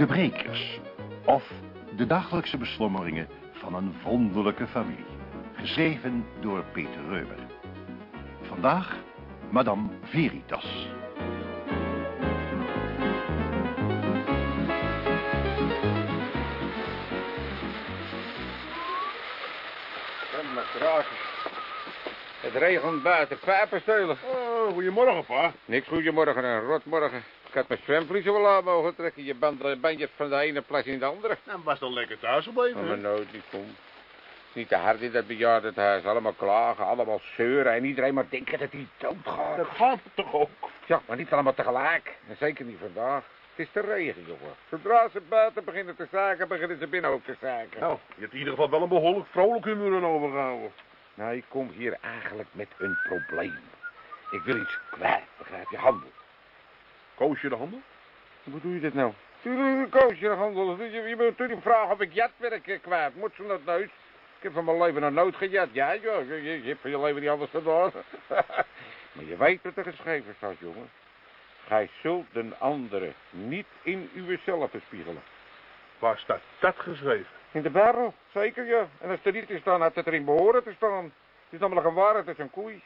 De Brekers. Of de dagelijkse beslommeringen van een wonderlijke familie. Geschreven door Peter Reumer. Vandaag Madame Veritas. Het regent buiten, pijpensteulen. Oh, goedemorgen, pa. Niks goedemorgen, een rotmorgen. Ik had mijn zwemvliezen wel aan mogen trekken. Je bent bandjes van de ene plaats in de andere. Nou, was dan lekker thuis gebleven. Maar hè? nooit niet kom. Het is niet te hard in dat bejaardenhuis. Allemaal klagen, allemaal zeuren. En iedereen maar denken dat hij doodgaat. Dat gaat toch ook? Ja, maar niet allemaal tegelijk. En zeker niet vandaag. Het is te regen, jongen. Zodra ze buiten beginnen te zaken, beginnen ze binnen ook te zaken. Nou, je hebt in ieder geval wel een behoorlijk vrolijk humeur aan overgehouden. Nou, ik kom hier eigenlijk met een probleem. Ik wil iets kwijt, begrijp je? Handel. Koos je de handen? Hoe bedoel je dit nou? Tuurlijk, koos je handel. Je, je moet natuurlijk vragen of ik jatwerk eh, kwijt moet ze dat neus. Ik heb van mijn leven nog nooit gejat. Ja, joh, je, je, hebt van je leven niet anders gedaan. maar je weet wat er geschreven staat, jongen. Gij zult den andere niet in uzelf spiegelen. Waar staat dat geschreven? In de Bijbel, zeker ja. En als er niet is staan, had het erin behoren te staan. Het is namelijk een waarheid, het is een koei.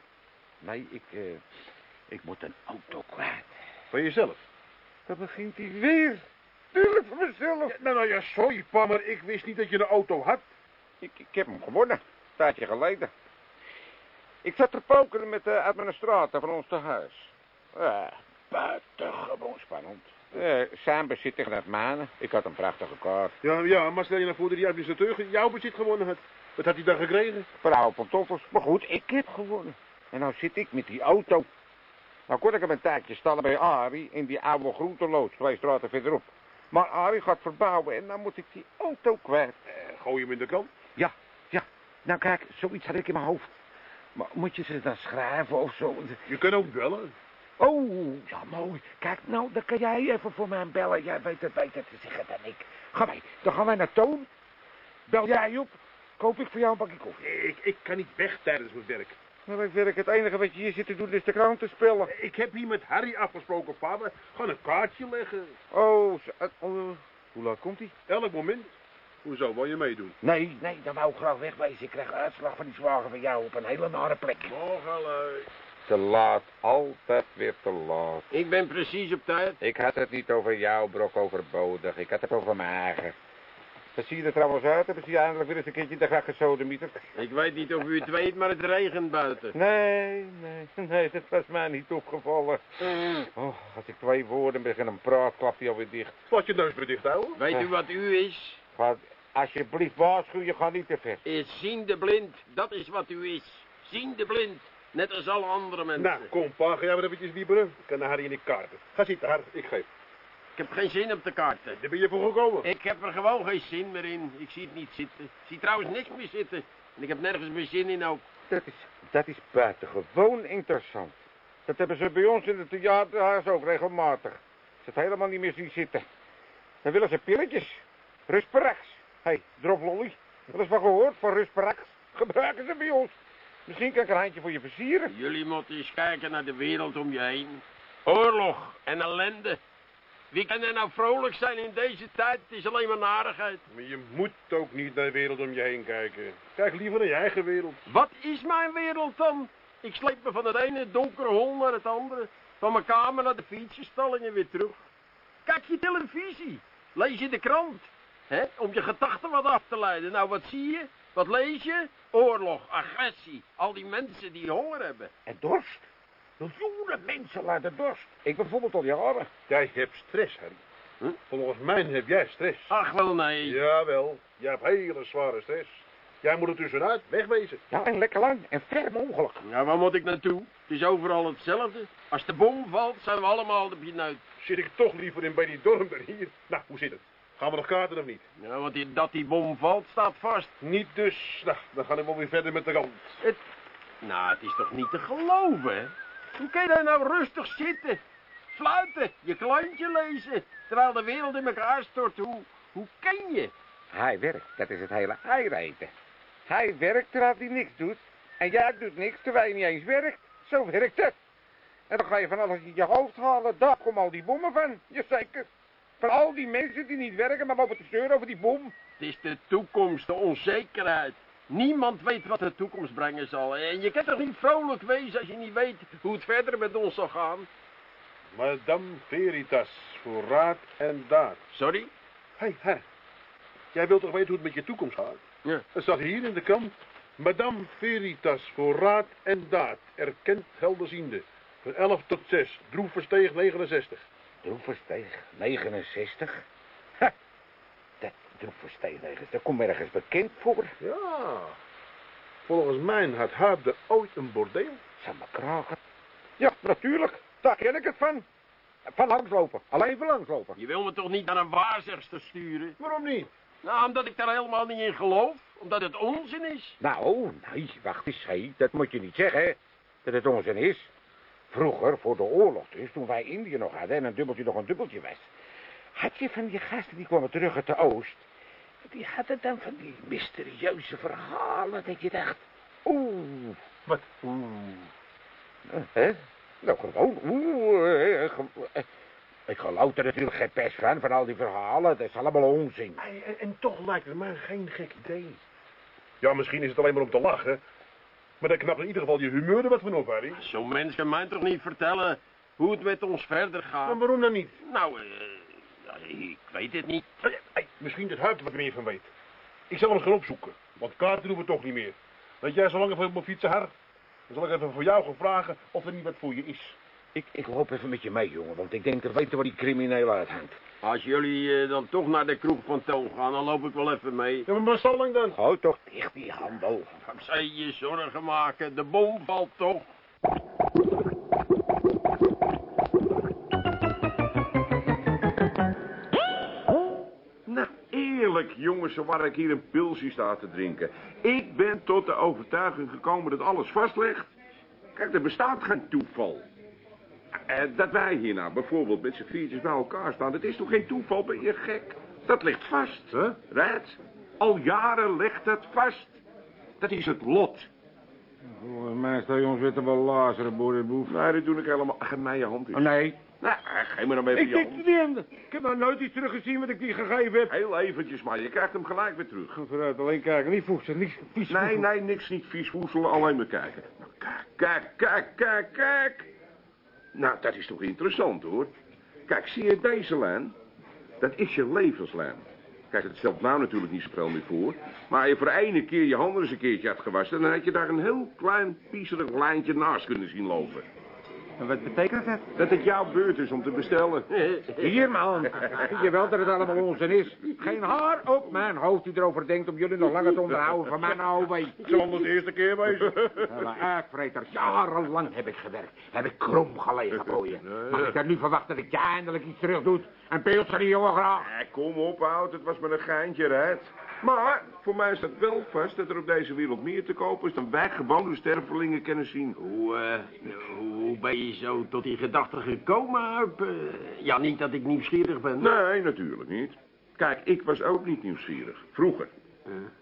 Nee, ik, eh, ik moet een auto kwijt. Van jezelf? Dan begint hij weer. Tuurlijk voor mezelf. Ja, nou, nou ja, sorry, pa, maar ik wist niet dat je een auto had. Ik, ik heb hem gewonnen. Een tijdje geleden. Ik zat te pokeren met de administrator van ons tehuis. Ja, buitengewoon spannend. Zijn bezit tegen het mijne. Ik had een prachtige kaart. Ja, ja, maar stel je nou voor dat die administrateur jouw bezit gewonnen had. Wat had hij dan gekregen? Voor oude pantoffels. Maar goed, ik heb gewonnen. En nou zit ik met die auto. Nou kon ik hem een tijdje stallen bij Arie in die oude groenteloods, twee straten verderop. Maar Arie gaat verbouwen en dan moet ik die auto kwijt. Eh, gooi je hem in de krant? Ja, ja. Nou kijk, zoiets had ik in mijn hoofd. Maar moet je ze dan schrijven of zo? Je kunt ook bellen. Oh, ja mooi. Kijk, nou, dan kan jij even voor mij bellen. Jij weet het beter te zeggen dan ik. Ga mee, dan gaan wij naar Toon. Bel jij op, koop ik voor jou een bakje koffie. Ik, ik kan niet weg tijdens mijn werk. Nou, ik werk het enige wat je hier zit te doen is de krant te spellen. Ik heb hier met Harry afgesproken, pa. We gaan een kaartje leggen. Oh, zo- eh, oh, hoe laat komt hij? Elk moment. Hoezo, wil je meedoen? Nee, nee, dan wou ik graag wegwezen. Ik krijg uitslag van die zwager van jou op een hele nare plek. Morgen, Te laat, altijd weer te laat. Ik ben precies op tijd. Ik had het niet over jou, Brok, overbodig. Ik had het over mijn eigen. Wat zie je er trouwens uit? Hebben ze je eindelijk weer eens een keertje de graag gesodemieter? Ik weet niet of u het weet, maar het regent buiten. Nee, nee, nee, dat was mij niet opgevallen. Oh, als ik twee woorden begin een praat, klapt hij alweer dicht. Laat je neus maar dicht houden. Weet u wat u is? Ga alsjeblieft waarschuwen, ga niet te ver. Is ziende blind. Dat is wat u is. Ziende blind. Net als alle andere mensen. Nou, kom, pa. Ga jij maar eventjes wieberen. Ik kan naar Harry in de kaarten. Ga zitten, Harry. Ik geef. Ik heb geen zin op de kaarten. Daar ben je voor gekomen. Ik heb er gewoon geen zin meer in. Ik zie het niet zitten. Ik zie trouwens niks meer zitten. En ik heb nergens meer zin in ook. Dat is, dat is buitengewoon interessant. Dat hebben ze bij ons in het theaterhuis ook regelmatig. Ze het helemaal niet meer zien zitten. Dan willen ze pilletjes. Rusperax. Hé, hey, droplolly. Wat is van gehoord van Rusperax? Gebruiken ze bij ons. Misschien kan ik een handje voor je versieren. Jullie moeten eens kijken naar de wereld om je heen. Oorlog en ellende. Wie kan er nou vrolijk zijn in deze tijd? Het is alleen maar narigheid. Maar je moet ook niet naar de wereld om je heen kijken. Kijk liever naar je eigen wereld. Wat is mijn wereld dan? Ik sleep me van het ene donkere hol naar het andere. Van mijn kamer naar de fietsenstalling en weer terug. Kijk je televisie. Lees je de krant. hè, Om je gedachten wat af te leiden. Nou, wat zie je? Wat lees je? Oorlog, agressie. Al die mensen die honger hebben. En dorst. Miljoenen mensen lijden dorst. Ik bijvoorbeeld al jaren. Jij hebt stress, Harry. Huh? Volgens mij heb jij stress. Ach, wel nee. Jawel, jij hebt hele zware stress. Jij moet er tussenuit, wegwezen. Ja, en lekker lang en ferm ongeluk. Ja, waar moet ik naartoe? Het is overal hetzelfde. Als de bom valt, zijn we allemaal op je neut. Zit ik toch liever in bij die dorp dan hier. Nou, hoe zit het? Gaan we nog kaarten of niet? Ja, want die, dat die bom valt, staat vast. Niet dus. Nou, dan gaan we wel weer verder met de rand. Het... Nou, het is toch niet te geloven, hè? Hoe kan je daar nou rustig zitten? Fluiten, je klantje lezen, terwijl de wereld in elkaar stort. Hoe, hoe kan je? Hij werkt, dat is het hele eiweten. Hij werkt terwijl hij niks doet. En jij doet niks terwijl je niet eens werkt. Zo werkt het. En dan ga je van alles in je hoofd halen. Daar komen al die bommen van. Jazeker. Van al die mensen die niet werken, maar lopen te zeuren over die bom. Het is de toekomst, de onzekerheid. Niemand weet wat de toekomst brengen zal. En je kunt toch niet vrolijk wezen als je niet weet hoe het verder met ons zal gaan? Madame Veritas, voor raad en daad. Sorry? Hé, hey, her. Jij wilt toch weten hoe het met je toekomst gaat? Ja. Dat staat hier in de krant. Madame Veritas, voor raad en daad. Erkend helderziende. Van 11 tot 6. Droefversteeg 69. Droefversteeg 69? Droefversteeg 69, dat komt ergens bekend voor. Ja. Volgens mij had Huibde ooit een bordeel. Zal me kraken. Ja, natuurlijk. Daar ken ik het van. Van langslopen. Alleen van langslopen. Je wil me toch niet naar een waarzegster sturen? Waarom niet? Nou, omdat ik daar helemaal niet in geloof. Omdat het onzin is. Nou, nee, wacht eens, hé. Dat moet je niet zeggen, hè. Dat het onzin is. Vroeger, voor de oorlog dus, toen wij Indië nog hadden en een dubbeltje nog een dubbeltje was, had je van die gasten die kwamen terug uit de Oost, die hadden dan van die mysterieuze verhalen dat je dacht, oeh, Wat? oeh. Eh, Hè? Nou, gewoon, oeh, eh, ge- eh, ik geloof er natuurlijk geen pest van, van al die verhalen, dat is allemaal onzin. En, en, en toch lijkt het mij geen gek idee. Ja, misschien is het alleen maar om te lachen. Maar dan knapt in ieder geval je humeur er wat van op, Harry. Zo'n mens kan mij toch niet vertellen hoe het met ons verder gaat? En waarom dan niet? Nou, eh, ik weet het niet. Misschien dat Huib er wat meer van weet. Ik zal hem eens gaan opzoeken. Want kaarten doen we toch niet meer. Weet jij zo lang even op mijn fietsen, Har? Dan zal ik even voor jou gaan vragen of er niet wat voor je is. Ik, ik loop even met je mee, jongen, want ik denk te weten waar die crimineel uithangt. Als jullie eh, dan toch naar de kroeg van Toon gaan, dan loop ik wel even mee. Ja, maar lang dan? Hou toch dicht die handel. Wat zou je je zorgen maken? De bom valt toch? Jongens, zo waar ik hier een pilsje sta te drinken. Ik ben tot de overtuiging gekomen dat alles vastlegt. Kijk, er bestaat geen toeval. Eh, dat wij hier nou bijvoorbeeld met z'n viertjes bij elkaar staan, dat is toch geen toeval, ben je gek? Dat ligt vast. Huh? Red, al jaren ligt dat vast. Dat is het lot. Volgens mij sta je ons weer te belazeren, boerenboef. Nee, dat doe ik helemaal. Geef mij je hand eens. Oh, nee. Nou, geef me dan even Ik je denk hand. het niet. Ik heb nou nooit iets teruggezien wat ik die gegeven heb. Heel eventjes, maar je krijgt hem gelijk weer terug. Ga vooruit, alleen kijken. Niet voedsel, niet vies Nee, voedsel. nee, niks niet vies voedsel, alleen maar kijken. Nou, kijk, kijk, kijk, kijk, kijk. Nou, dat is toch interessant, hoor. Kijk, zie je deze lijn? Dat is je levenslijn. Kijk, het stelt nou natuurlijk niet zoveel meer voor. Maar je voor ene keer je handen eens een keertje had gewassen... dan had je daar een heel klein, piezerig lijntje naast kunnen zien lopen. En wat betekent dat? Dat het jouw beurt is om te bestellen. Hier, man. Je wel dat het allemaal onzin is. Geen haar op mijn hoofd die erover denkt om jullie nog langer te onderhouden van mijn OW. Het zal de eerste keer wezen. Uitvreters, jarenlang heb ik gewerkt. Heb ik krom gelegen voor je. Mag ik er nu verwachten dat jij eindelijk iets terug doet? Een pilsje die jongen graag. Eh, kom op, oud. Het was maar een geintje, Red. Maar voor mij staat wel vast dat er op deze wereld meer te kopen is dan wij gewone stervelingen kunnen zien. Hoe, eh, hoe ben je zo tot die gedachte gekomen, Huip? Eh, ja, niet dat ik nieuwsgierig ben. Nee, natuurlijk niet. Kijk, ik was ook niet nieuwsgierig. Vroeger.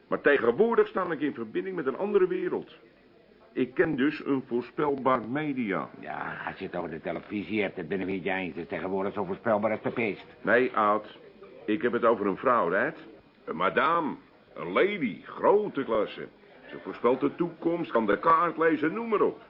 Maar tegenwoordig sta ik in verbinding met een andere wereld. Ik ken dus een voorspelbaar media. Ja, als je het over de televisie hebt, dan ben ik niet eens. Het is tegenwoordig zo voorspelbaar als de pest. Nee, oud. Ik heb het over een vrouw, Red. Een madame. Een lady. Grote klasse. Ze voorspelt de toekomst, kan de kaart lezen, noem maar op.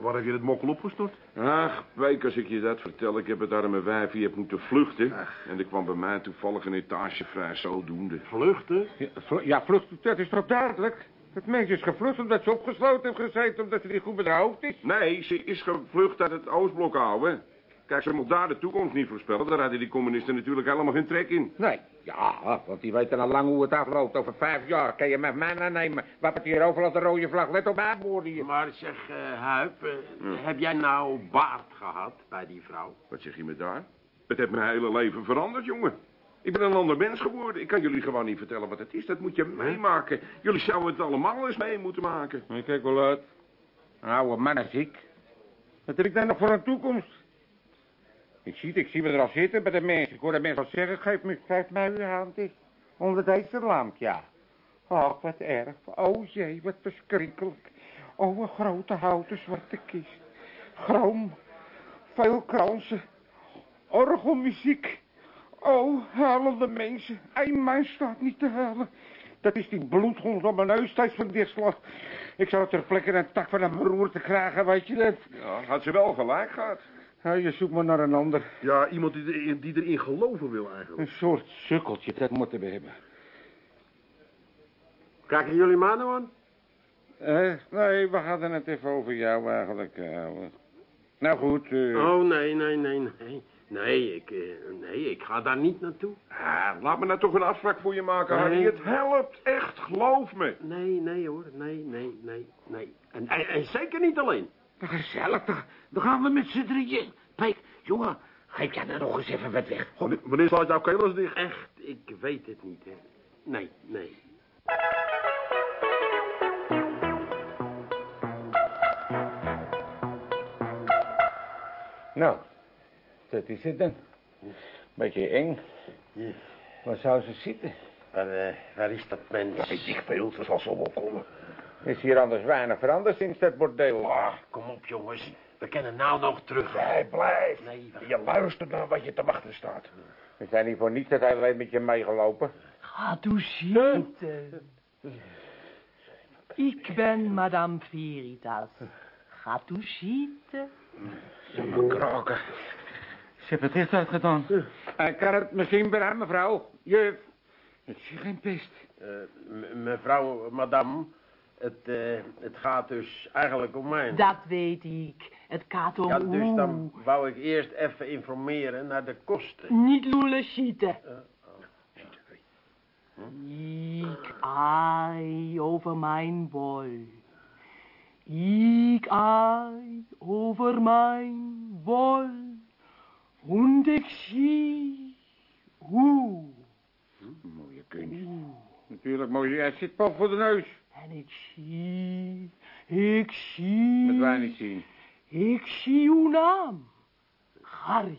Waar heb je het mokkel opgestort? Ach, week als ik je dat vertel, ik heb het arme wijfje heb moeten vluchten. En er kwam bij mij toevallig een etage vrij zodoende. Vluchten? Ja, vlu- Ja, vlucht, dat is toch duidelijk? Het meisje is gevlucht omdat ze opgesloten heeft gezeten, omdat ze niet goed met haar hoofd is. Nee, ze is gevlucht uit het Oostblok, ouwe. Kijk, ze mocht daar de toekomst niet voorspellen. Daar hadden die communisten natuurlijk helemaal geen trek in. Nee, ja, want die weten al lang hoe het afloopt. Over vijf jaar kan je met mij aannemen. Wappert hier overal de rode vlag. Let op aanboorden hier. Maar zeg, eh Huip, eh, heb jij nou baard gehad bij die vrouw? Wat zeg je me daar? Het heeft mijn hele leven veranderd, jongen. Ik ben een ander mens geworden. Ik kan jullie gewoon niet vertellen wat het is. Dat moet je meemaken. Jullie zouden het allemaal eens mee moeten maken. Ik kijk wel uit. Een oude man is ik. Wat heb ik dan nog voor een toekomst? Ik zie het, ik zie me er al zitten bij de mensen. Ik hoor de mensen al zeggen, geef, me, geef mij uw hand eens. Onder deze lamp, ja. Ach, wat erg. Oh jee, wat verschrikkelijk. Oh, een grote houten zwarte kist. Chroom. Veel. Orgelmuziek. Oh, huilende mensen. Eén mens staat niet te huilen. Dat is die bloedhond op mijn neus steeds van dichtslag. Ik zou ter plekke een tak van een broer te krijgen, weet je dat? Ja, had ze wel gelijk gehad. Ja, je zoekt maar naar een ander. Ja, iemand die, er- die erin geloven wil eigenlijk. Een soort sukkeltje, dat moeten we hebben. Kijken jullie maar nou aan? Eh, nee, we hadden het even over jou eigenlijk. eh. nou goed, eh, Oh, nee, nee, nee, nee. Nee, ik, eh, nee, ik ga daar niet naartoe. Ah, laat me nou toch een afspraak voor je maken, Nee. Harry. Het helpt, echt, geloof me. Nee, nee hoor, nee, nee, nee, nee. En, en, en zeker niet alleen. Gezellig, dan, dan gaan we met z'n drieën. Pijk, jongen, geef jij nou nog eens even wat weg. Wanneer, wanneer slaat jouw keel dicht? Echt, ik weet het niet, hè. Nee, nee. Nou, dat is het dan. Beetje eng. Ja. Waar zou ze zitten? Waar, eh, waar is dat mens? Weet ik veel, ze zal zo wel komen. Is hier anders weinig veranderd sinds dat bordeel? Ah, kom op, jongens. We kennen nou nog terug. Jij blijft. Nee, we- Je luistert naar wat je te wachten staat. We zijn niet voor niets dat hij alleen met je meegelopen. Gaat u zitten. Ik ben Madame Veritas. Gaat u zitten. Kraken. Ze heeft het echt uitgedaan. Hij kan het misschien bij mevrouw. Juf. Het is geen pest. Eh, mevrouw, madame, het, eh, het gaat dus eigenlijk om mij. Dat weet ik. Het gaat om Ja, dus dan wou ik eerst even informeren naar de kosten. Niet lullen schieten. Ik ei over mijn bol. Ik ei over mijn bol. Und ik zie hoe. Mooie kunst. Natuurlijk mooi. Hij zit pal voor de neus. En ik zie, ik zie. Wij niet zien. Ik zie uw naam. Harry.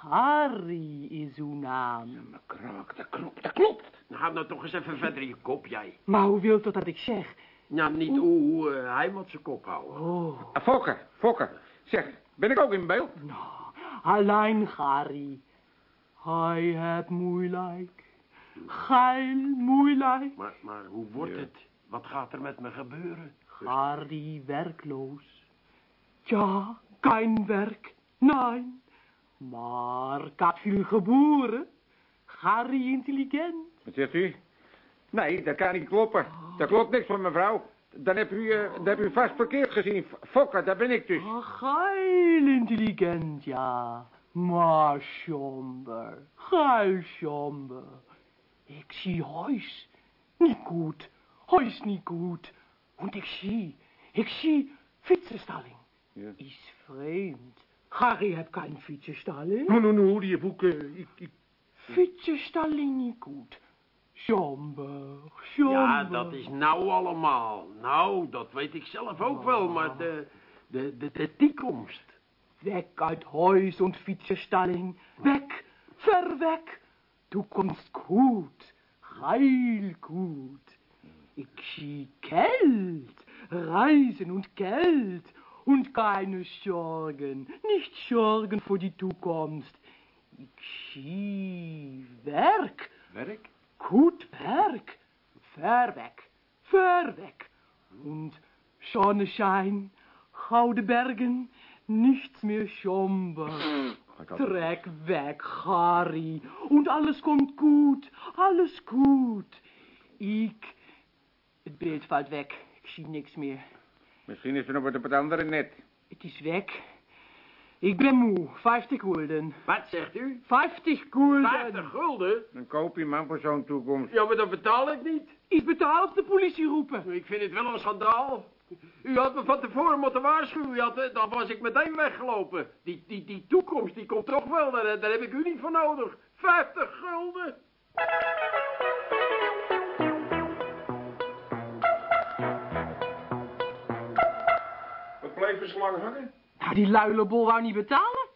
Harry is uw naam. Kraak, dat klopt, dat klopt. Nou, Houd nou toch eens even verder in je kop, jij. Maar hoe wilt u dat ik zeg? Ja, niet hoe, eh, hij moet zijn kop houden. Oh, Ah, Fokker, Fokker. Zeg, ben ik ook in beeld? nou, alleen Harry. Hij het moeilijk. Geil moeilijk. Maar, maar hoe wordt het? Wat gaat er met me gebeuren? Harry werkloos. Ja, geen werk. Nee. Maar ik had veel geboren. Harry intelligent. Wat zegt u? Nee, dat kan niet kloppen. Dat klopt niks van mevrouw. Dan heb u, eh, dan heb u vast verkeerd gezien. Fokker, daar ben ik dus. Ach, geil intelligent, ja. Maar somber, geil somber. Ik zie huis. Niet goed. Huis niet goed. Und ik zie, ik zie fietsenstalling. Ja. Is vreemd. Harry heeft geen fietsenstalling. Nou, nou, nou, die boeken. Ik, ik, Fietsenstalling niet goed. Somber, somber. Ja, dat is nou allemaal. Nou, dat weet ik zelf ook wel, maar de, de, de, de toekomst. Weg uit huis und fietsenstalling. Weg, ver weg. Du kommst gut, heil gut. Ich zie Geld, Reisen und Geld und keine Sorgen, nicht Sorgen für die Zukunft. Ich zie Werk, Werk? gut Werk, ver weg, ver weg. Und Sonnenschein, gouden Bergen, nichts mehr somber. Trek weg, Harry, und alles kommt gut, alles gut. Ik, het beeld valt weg, ik zie niks meer. Misschien is er nog wat op het andere net. Het is weg. Ik ben moe, 50 gulden. Wat zegt u? 50 gulden. 50 gulden? Dan koop je man voor zo'n toekomst. Ja, maar dat betaal ik niet. Ik betaal of de politie roepen. Ik vind het wel een schandaal. U had me van tevoren moeten waarschuwen, u had, eh, dan was ik meteen weggelopen. Die, die, die toekomst, die komt toch wel, daar, daar heb ik u niet voor nodig. 50 gulden. Wat bleef er zo lang hangen? Nou, die luilebol wou niet betalen.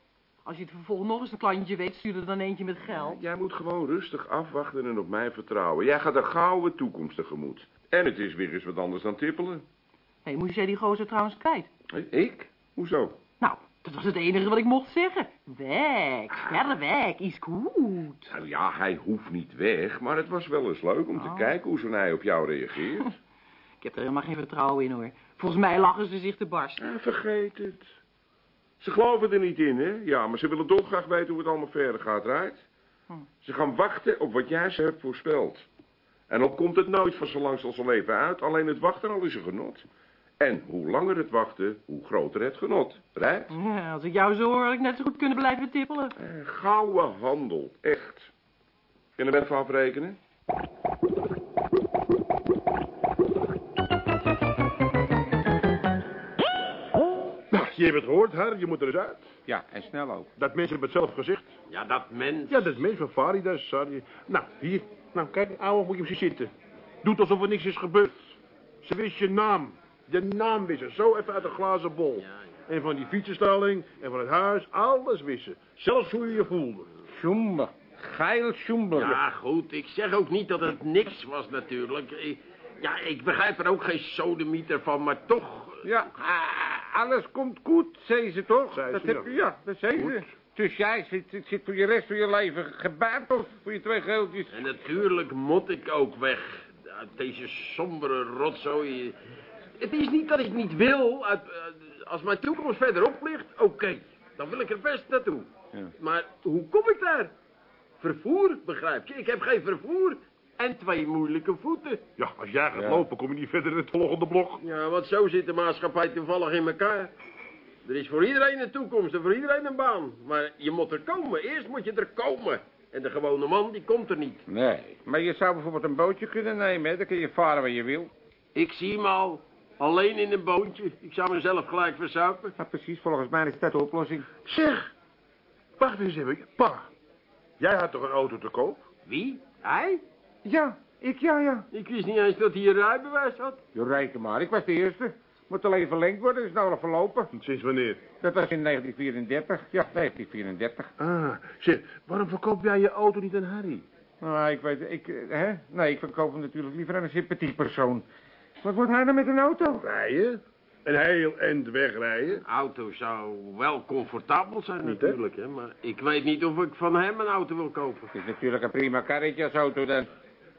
Als je het vervolgens nog eens een klantje weet, stuur er dan eentje met geld. Jij moet gewoon rustig afwachten en op mij vertrouwen. Jij gaat een gouden toekomst tegemoet. En het is weer eens wat anders dan tippelen. Hé, moest jij die gozer trouwens kwijt? Ik? Hoezo? Nou, Dat was het enige wat ik mocht zeggen. Weg, verder weg, is goed. Nou ja, hij hoeft niet weg, maar het was wel eens leuk om te kijken hoe zo'n hij op jou reageert. Ik heb er helemaal geen vertrouwen in, hoor. Volgens mij lachen ze zich te barsten. Ja, vergeet het. Ze geloven er niet in, hè? Ja, maar ze willen dolgraag weten hoe het allemaal verder gaat, right? Ze gaan wachten op wat jij ze hebt voorspeld. En dan komt het nooit van zo lang als leven uit. Alleen het wachten al is een genot. En hoe langer het wachten, hoe groter het genot. Right? Ja, als ik jou zo hoor, had ik net zo goed kunnen blijven tippelen. Eh, gouden handel, echt. Kunnen we even afrekenen? Nou, je hebt het gehoord, Har. Je moet er eens uit. Ja, en snel ook. Dat mens heeft het zelf gezegd. Ja, dat mens. Ja, dat mens van Faridas, sorry. Nou, hier. Nou, kijk, ouwe, moet je op zien zitten. Doet alsof er niks is gebeurd. Ze wist je naam. Je naam wist ze. Zo even uit een glazen bol. En van die fietsenstalling en van het huis, alles wist ze. Zelfs hoe je je voelde. Schoember. Geil schoember. Ja, goed. Ik zeg ook niet dat het niks was natuurlijk. Ja, ik begrijp er ook geen sodemieter van, maar toch... Ja, ah, alles komt goed, zei ze toch? Zei dat ze, heb, ja. ja, dat zei ze. Dus jij zit, zit, zit voor je rest van je leven gebaateld voor je twee geeltjes. En natuurlijk moet ik ook weg. Uit deze sombere rotzooi. Het is niet dat ik niet wil. Uit, eh, als mijn toekomst verderop ligt, oké. dan wil ik er best naartoe. Ja. Maar hoe kom ik daar? Vervoer, begrijp je? Ik heb geen vervoer. En twee moeilijke voeten. Ja, als jij gaat Ja. lopen, kom je niet verder in het volgende blok. Ja, want zo zit de maatschappij toevallig in elkaar. Er is voor iedereen een toekomst en voor iedereen een baan. Maar je moet er komen. Eerst moet je er komen. En de gewone man, die komt er niet. Nee, maar je zou bijvoorbeeld een bootje kunnen nemen, hè? Dan kun je varen waar je wil. Ik zie hem al. Alleen in een boontje. Ik zou mezelf gelijk verzuipen. Ja, precies, volgens mij is dat de oplossing. Zeg, wacht eens even. Pa, jij had toch een auto te koop? Wie? Hij? Ja, ik ja, ja. Ik wist niet eens dat hij een rijbewijs had. Je reken maar, ik was de eerste. Moet alleen verlengd worden, is nou al verlopen. Sinds wanneer? Dat was in 1934. Ja, 1934. Ah, zeg, waarom verkoop jij je auto niet aan Harry? Nou, ik weet, ik, eh, hè? Nee, ik verkoop hem natuurlijk liever aan een sympathiek persoon. Wat wordt hij dan met een auto? Rijden? Een heel eind wegrijden? Een auto zou wel comfortabel zijn Niet, natuurlijk, hè? maar ik weet niet of ik van hem een auto wil kopen. Het is natuurlijk een prima karretje als auto dan.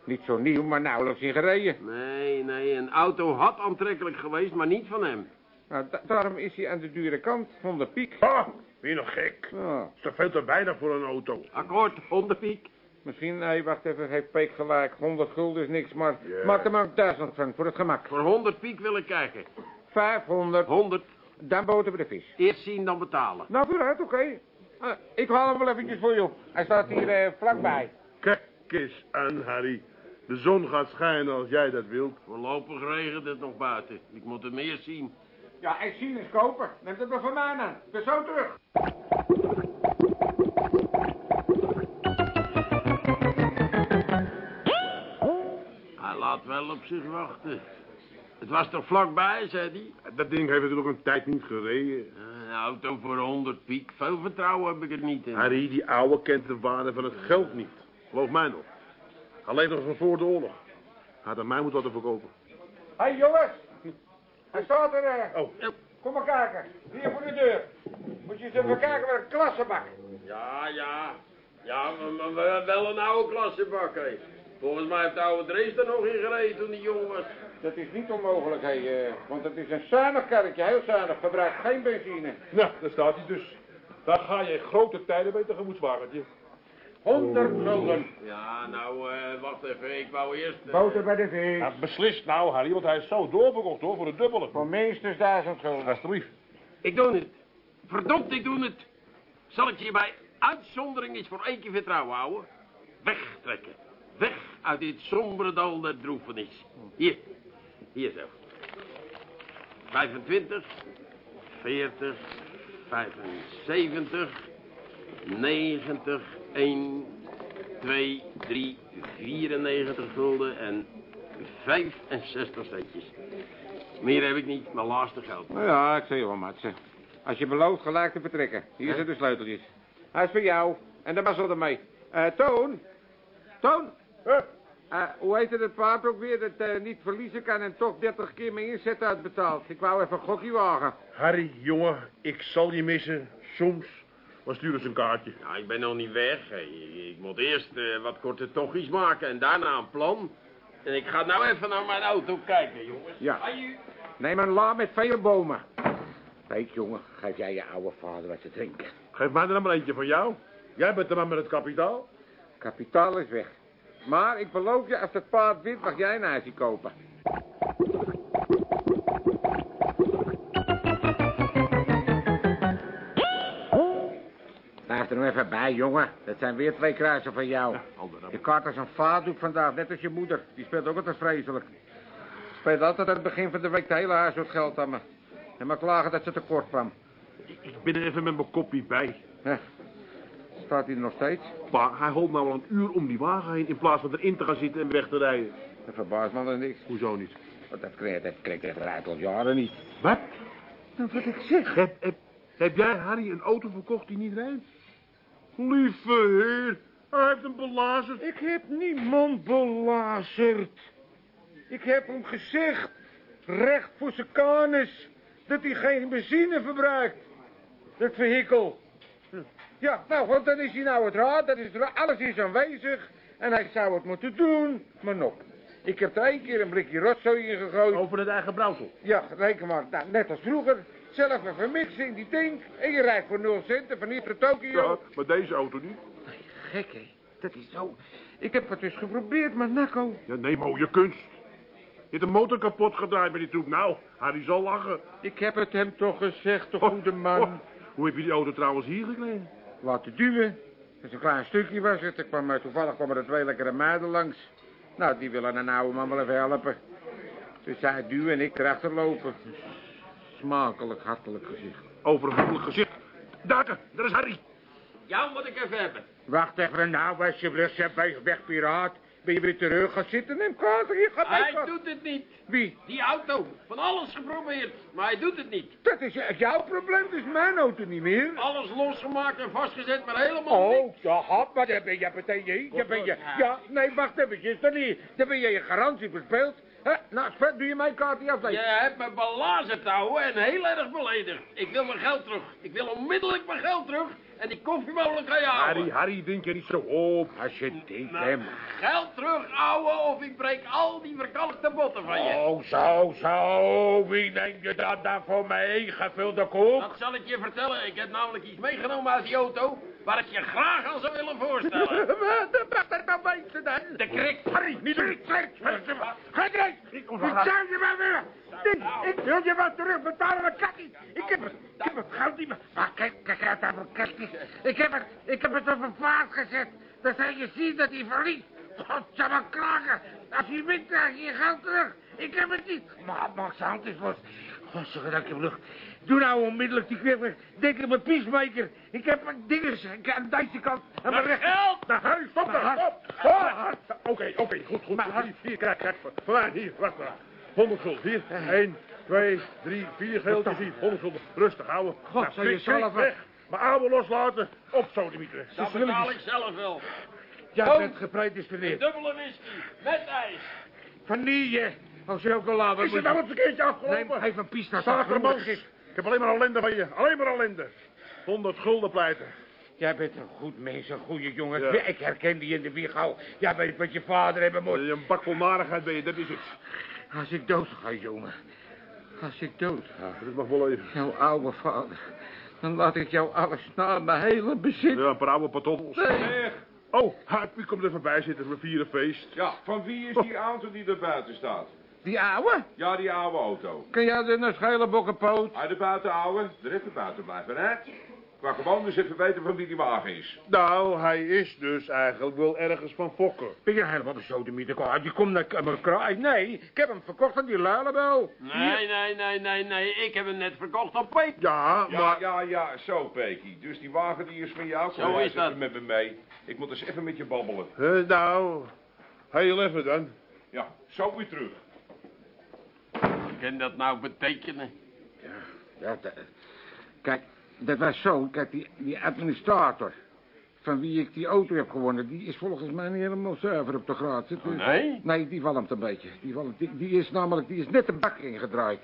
Niet zo nieuw, maar nauwelijks in gereden. Nee, nee, een auto had aantrekkelijk geweest, maar niet van hem. Nou, da- daarom is hij aan de dure kant, van de piek. Ah, ben je nog gek? Ja, is toch veel te weinig voor een auto? Akkoord, hondenpiek. Misschien, nee, wacht even, heeft Peek gelijk. 100 gulden is niks, maar Ja. maak er maar ook 1000 van, voor het gemak. Voor 100 piek wil ik kijken. 500, 100, dan boten we de vis. eerst zien dan betalen. Nou, vooruit, oké. Ah, ik haal hem wel eventjes voor je op. Hij staat hier eh, vlakbij. Kijk eens aan, Harry. De zon gaat schijnen als jij dat wilt. Voorlopig regent het nog buiten. Ik moet het meer zien. Ja, ik zie eens koper. Neem het maar van mij aan. Ik ben zo terug. Laat wel op zich wachten. Het was toch vlakbij, zei hij. Dat ding heeft natuurlijk een tijd niet gereden. Een auto voor 100 piek. Veel vertrouwen heb ik er niet in. Harry, die ouwe kent de waarde van het geld niet. Geloof mij nog. Leeft nog van voor de oorlog. Hij had aan mij moeten laten verkopen. Hé hey, jongens. Hij staat er. eh. Oh, Kom maar kijken. Hier voor de deur. Moet je eens even kijken met een klassenbak. Ja, ja. Ja, maar, maar- wel een oude klassebak, hè. Volgens mij heeft de oude Drees er nog in gereden toen hij jong was. Dat is niet onmogelijk, hè, eh, want het is een zuinig karretje, heel zuinig, verbruikt geen benzine. nou, daar staat hij dus. Daar ga je grote tijden mee tegemoet, zwagertje. 100 gulden. Ja, nou, eh, wacht even. Ik wou eerst... eh, Boter bij de vis. Ja, beslist nou, Harry, want hij is zo doorverkocht, hoor, voor de dubbele. Voor minstens 1000 gulden. Alsjeblieft. Ik doe het. Verdomd, ik doe het. Zal ik je bij uitzondering eens voor één keer vertrouwen houden? Wegtrekken. Weg uit dit sombere dal der droefenis. Hier. Hier zo. 25, 40, 75, 90, 1, 2, 3, 94 gulden en 65 centjes. Meer heb ik niet, mijn laatste geld. Nou ja, ik zeg je wel, Matze. Als je belooft gelijk te vertrekken. Hier zijn de sleuteltjes. Hij is voor jou. En de mazzel ermee. Eh, Toon. Toon. Huh? Eh, hoe heette het paard ook weer? Dat eh, niet verliezen kan en toch 30 keer mijn inzet uitbetaald. Ik wou even een gokje wagen. Harry, jongen, ik zal je missen. Soms. Maar stuur eens een kaartje. Nou, ik ben nog niet weg. Ik moet eerst eh, wat korte tochtjes maken en daarna een plan. En ik ga nou even naar mijn auto kijken, jongens. Ja. Neem een la met vele bomen. Kijk, jongen, geef jij je oude vader wat te drinken. Geef mij er dan maar eentje van jou. Jij bent de man met het kapitaal. Kapitaal is weg. Maar ik beloof je, als het paard wint, mag jij een huisje kopen. Blijf er nog even bij, jongen. Dat zijn weer twee kruisen van jou. Je kaart als een vader doet vandaag, net als je moeder. Die speelt ook altijd vreselijk. Speelt altijd aan het begin van de week het hele huis wat geld aan me. En maar klagen dat ze tekort kwam. Ik ben er even met mijn kopje bij. Hè. Staat hij er nog steeds? Pa, hij holdt nou al een uur om die wagen heen in plaats van erin te gaan zitten en weg te rijden. Dat verbaast me dan niks. Hoezo niet? Want dat kreeg, dat kreeg eruit al jaren niet. Wat? Nou, wat ik zeg. Heb, heb, heb jij Harry een auto verkocht die niet rijdt? Lieve heer, hij heeft hem belazerd. Ik heb niemand belazerd. Ik heb hem gezegd, recht voor zijn kanus, dat hij geen benzine verbruikt. Dat vehikel. Ja, nou, want dan is hij nou het raad, dat is alles is aanwezig. En hij zou het moeten doen, maar nog. Ik heb er één keer een blikje rotzooi in gegooid. Over het eigen brouwsel. Ja, reken maar, nou, net als vroeger. Zelf even mixen in die tank. En je rijdt voor 0 cent van hier naar Tokio. Ja, maar deze auto niet. Gek, hè? Dat is zo. Ik heb het dus geprobeerd, maar Nakko... Ja, nee, mooie kunst. Je hebt de motor kapot gedraaid met die troep. Nou, Harry zal lachen. Ik heb het hem toch gezegd, de Oh, goede man. oh, hoe heb je die auto trouwens hier gekregen? Laten duwen. Dat is een klein stukje was het. Er kwam, eh, toevallig kwamen er twee lekkere meiden langs. Nou, die willen een oude man wel even helpen. Dus zij duwen en ik erachter lopen. Smakelijk, hartelijk gezicht. Overvoegelijk gezicht. Daken, daar is Harry. Jou moet ik even hebben. Wacht even, nou, alsjeblieft, zeg weg, weg, piraat. Ben je weer terug gaan zitten? Neem kater, hier gaat Hij doet het niet. Wie? Die auto. Van alles geprobeerd. Maar hij doet het niet. Dat is jouw probleem, dat is mijn auto niet meer. Alles losgemaakt en vastgezet, maar helemaal niks. Oh, ja, hap, maar daar ben je meteen je. Daar ben je. Ja, nee, wacht eventjes. Dan, hier, dan ben je je garantie verspeeld. Hè? Nou, Fred, doe je mijn kaart niet Je aflezen? hebt me belazerd, ouwe, en heel erg beledigd. Ik wil mijn geld terug. Ik wil onmiddellijk mijn geld terug. En die koffiemolen kan je houden. Harry, Harry, denk je niet zo op. Als je denkt, Nou, hè. Geld terug, ouwe, of ik breek al die verkalkte botten van je. Oh, zo, zo. Wie neemt je dat dan voor mee? Gevulde koek? Dat zal ik je vertellen. Ik heb namelijk iets meegenomen uit die auto... waar ik je graag aan zou willen voorstellen. Wat er nou weten dan? De krik. Harry, niet de krik. Ga. Ik zou je maar weer. Ik, ik wil je wat terugbetalen, maar kan niet. Ik heb het, ik heb het geld niet meer. Maar kijk, kijk uit naar mijn kastje. Ik heb het, ik heb het op een vaart gezet. Dan zal je zien dat hij verliest. God zou maar klagen. Als hij wint, krijg je je geld terug. Ik heb het niet. Maar Max hand is los. God, zeg dat je lucht. Doe nou onmiddellijk die kwik weg. Denk aan mijn peacemaker. Ik heb mijn dinges aan deze kant. En mijn rechter. Geld! Nou, Harry, stop. Maar Stop. Oké, oké, goed, goed. Maar goed. Harry- Hier, kijk, kijk. Van hier, wacht maar. 100 gulden, hier. 1, 2, 3, 4 geeltjes hier. 100 gulden. Rustig, houden. God, zou je zelf weg. Mijn oude loslaten. Op zo, Dimitri. Dat betaal ik zelf wel. Ja, Oh. bent gepredestineerd. Dubbele whisky. Met ijs. Vanille. Als chocolade. Is het nou een verkeertje afgelopen? Neem even een pista. Zatermans. Ik heb alleen maar ellende van je. Alleen maar ellende. 100 gulden pleiten. Jij bent een goed mens, een goede jongen. Ja. Ik herken die in de wieg al. Jij weet wat je vader hebben moet. Een bak vol narigheid ben je, dat is het. Als ik dood ga, jongen. Als ik dood ga. Dat mag wel even. Jouw oude vader. Dan laat ik jou alles na, mijn hele bezit. Ja, een paar oude patottels. Nee. Oh, u komt er even bij zitten. We vieren feest. Ja, van wie is die auto die er buiten staat? Die ouwe? Ja, die oude auto. Kan jij er een schele bokkenpoot? Uit de buiten ouwe, er even buiten blijven, hè? Maar gewoon dus even weten van wie die wagen is. Nou, hij is dus eigenlijk wel ergens van fokken. Ben je helemaal de sodemieter? Ah, Die komt naar mijn kraai. Nee, ik heb hem verkocht aan die luilebel. Nee, nee, nee, nee, nee. Ik heb hem net verkocht op Peep. Ja, Ja, maar... ja, ja, zo, Peky. Dus die wagen die is van jou. Zo is dat. met me mee. Ik moet eens even met je babbelen. Eh, nou, heel even dan. Ja, zo weer terug. Wat kan dat nou betekenen? Ja, dat- kijk, dat was zo. Kijk, die, die administrator. van wie ik die auto heb gewonnen, die is volgens mij niet helemaal zuiver op de graad. Het- Oh, nee? Nee, die walmt een beetje. Die, walmt, die, die is namelijk, die is net de bak ingedraaid.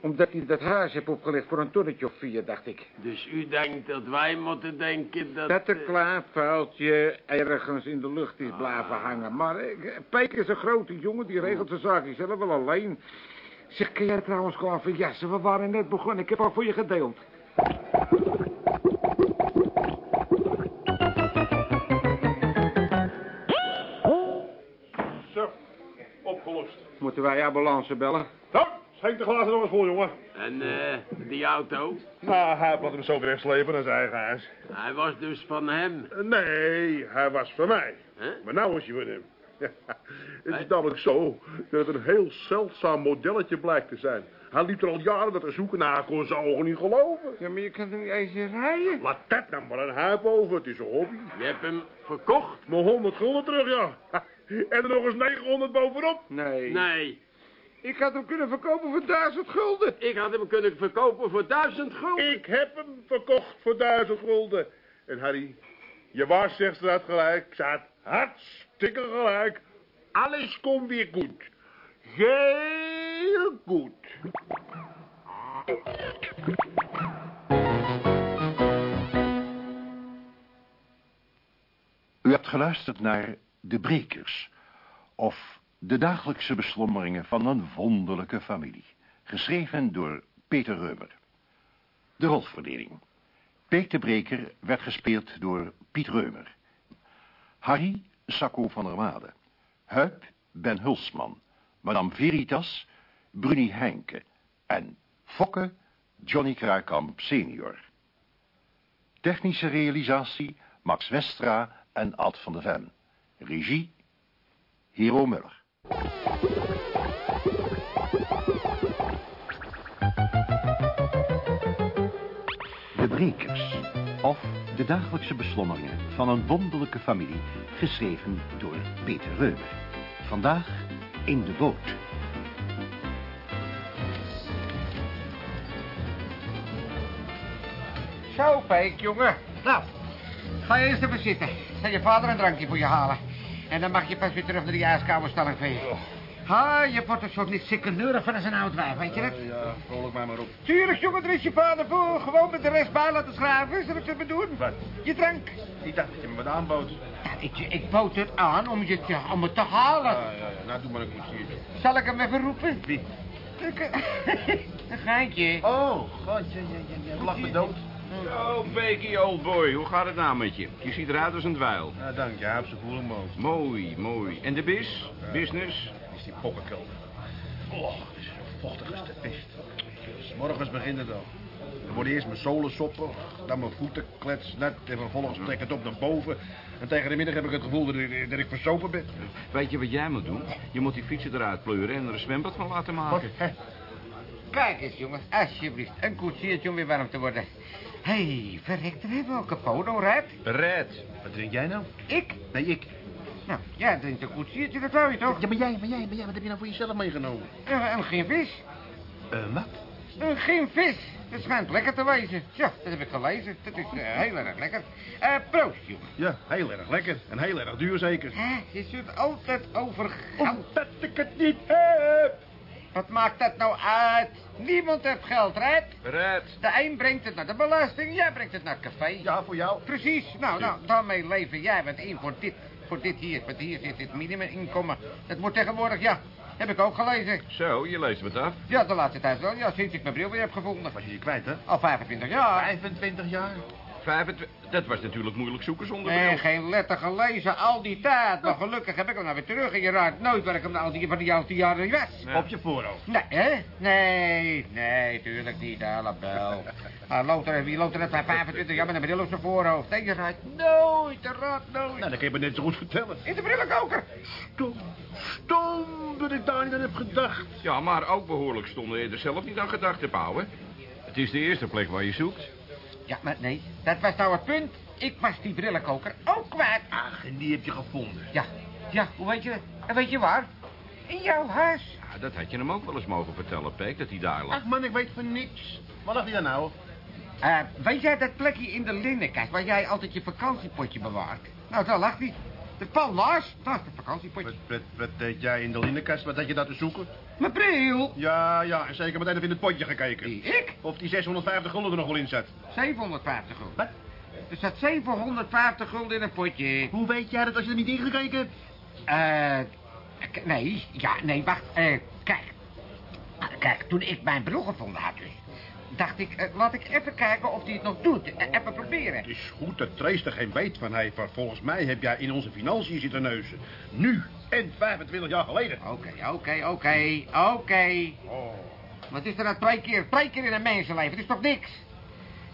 Omdat hij dat huis heeft opgelegd voor een tonnetje of vier, dacht ik. Dus u denkt dat wij moeten denken dat... Dat een eh, klein vuiltje ergens in de lucht is blijven hangen. Maar eh, Peek is een grote jongen, die regelt zijn zaakjes zelf wel alleen. Zeg, kun jij trouwens gewoon verjassen? We waren net begonnen, ik heb al voor je gedeeld. Moeten wij ambulance bellen? Nou, schenk de glazen nog eens vol, jongen. En eh, die auto? Nou, hij had hem zo wegslepen naar zijn eigen huis. Hij was dus van hem. Eh, Nee, hij was van mij. Hè? Maar nou is hij van hem. Het is namelijk zo dat het een heel zeldzaam modelletje blijkt te zijn. Hij liep er al jaren dat te zoeken naar, hij kon zijn ogen niet geloven. Ja, maar je kan er niet eens in rijden. Laat dat nou maar een huip over, het is een hobby. Je hebt hem verkocht? Nog 100 gulden terug, ja. En er nog eens 900 bovenop. Nee. Nee. Ik had hem kunnen verkopen voor duizend gulden. Ik had hem kunnen verkopen voor duizend gulden. Ik heb hem verkocht voor 1000 gulden. En Harry, je waarzegster had gelijk. Ze had hartstikke gelijk. Alles komt weer goed. Heel goed. U hebt geluisterd naar De Brekers, of De dagelijkse beslommeringen van een wonderlijke familie, geschreven door Peter Reumer. De rolverdeling. Peek de Breker werd gespeeld door Piet Reumer. Harry, Sacco van der Made. Huip, Ben Hulsman. Madame Veritas, Bruni Heinke. En Fokke, Johnny Kruikamp senior. Technische realisatie Max Westra en Ad van der Ven. Regie Hero Muller. De Brekers, of de dagelijkse beslommeringen van een wonderlijke familie, geschreven door Peter Reumer. Vandaag in de boot. Zo, Peek, jongen. Nou, ga je eerst even zitten. Zal je vader een drankje voor je halen. En dan mag je pas weer terug naar die ijskoude vee. Ha, je wordt er zo niet sikkeneurig van als een oud wijf, weet je dat? Ja, vrolijk mij maar op. Tuurlijk, jongen, er is je vader voor. Gewoon met de rest bij laten schrijven. Zal ik het doen? Wat? Je drank. Ik dacht dat je me wat aanbood. Ja, ik, ik bood het aan om, je te, om het te halen. Ja, ja, ja. Nou, doe maar een koetsiertje. Zal ik hem even roepen? Wie? Een geintje. Oh, god, je, je, je, je lacht me dood. Zo, Becky, old boy, hoe gaat het nou met je? Je ziet eruit als een dwijl. Ja, dank je. Heeft zijn voelen moos. Mooi, mooi. En de bis? Business? is die pokkenkelder. Oh, het is vochtig als de pist. S morgens begint het al. Dan worden eerst mijn zolen soppen, dan mijn voeten kletsnat en vervolgens trek ik het op naar boven. En tegen de middag heb ik het gevoel dat ik, dat ik versopen ben. Weet je wat jij moet doen? Je moet die fietsen eruit pleuren en er een zwembad van laten maken. Kijk eens, jongen. Alsjeblieft. Een koetsiertje om weer warm te worden. Hé, hey, verrekt, we hebben ook een polo, rijdt. Red. Wat drink jij nou? Ik? Nee, ik. Nou, jij drinkt een koetsiertje, dat wou je toch? Ja, maar jij, maar jij, maar jij, wat heb je nou voor jezelf meegenomen? Ja, en geen vis. Eh, wat? Een geen vis. Dat schijnt lekker te wezen. Ja, dat heb ik gelezen. Dat is eh, heel erg lekker. Eh, proost, jongen. Ja, heel erg lekker. En heel erg duur zeker. Hè, je zult altijd over geld. Omdat ik het niet heb. Wat maakt dat nou uit? Niemand heeft geld, rijdt. Red. De een brengt het naar de belasting, jij brengt het naar het café. Ja, voor jou. Precies. Nou, nou, daarmee leven jij bent in voor dit, voor dit hier. Want hier zit dit minimuminkomen. Dat moet tegenwoordig, ja. Heb ik ook gelezen. Zo, je leest wat af. Ja, de laatste tijd wel. Ja, sinds ik mijn bril weer heb gevonden. Was je je kwijt, hè? Al 25 jaar. 25 jaar. 25. Dat was natuurlijk moeilijk zoeken zonder Nee, bril. geen letter gelezen al die tijd. Maar gelukkig heb ik hem nou weer terug. En je raakt nooit waar ik hem al die, van die al die jaren was. Ja. Op je voorhoofd. Nee, hè? Nee, nee, tuurlijk niet, Alabel. Hij loopt er, wie loopt er net bij 25 jaar met een bril op zijn voorhoofd? Nee, je raakt nooit, je raakt nooit. Nou, dat kan je me net zo goed vertellen. In de brillenkoker. Stom. Stom dat ik daar niet aan heb gedacht. Ja, maar ook behoorlijk stonden je er zelf niet aan gedacht hebt, ouwe. Het is de eerste plek waar je zoekt. Ja, maar nee, dat was nou het punt. Ik was die brillenkoker ook kwijt. Ach, en die heb je gevonden. Ja, ja, hoe weet je? En weet je waar? In jouw huis. Ja, dat had je hem ook wel eens mogen vertellen, Peek, dat hij daar lag. Ach man, ik weet van niks. Waar lag die dan nou? Eh, weet jij dat plekje in de linnenkast waar jij altijd je vakantiepotje bewaart? Nou, daar lag die. De pan Lars, daar is het vakantiepotje. Wat, wat, wat deed jij in de linnenkast? Wat had je daar te zoeken? Mijn bril. Ja, ja, en zeker meteen even in het potje gekeken. Die ik? Of die 650 gulden er nog wel in zat. 750 gulden. Wat? Er zat 750 gulden in een potje. Hoe weet jij dat als je er niet ingekeken hebt? Eh, nee, ja, nee, wacht. Eh, kijk. Kijk, toen ik mijn bril gevonden had dus, dacht ik, eh, laat ik even kijken of hij het nog doet. Eh, even proberen. Het is goed dat Trace er geen weet van heeft, maar volgens mij heb jij in onze financiën zitten neuzen. Nu en 25 jaar geleden. Oké, oké, oké, oké. Oh. Wat is er nou twee keer, twee keer in een mensenleven? Het is toch niks?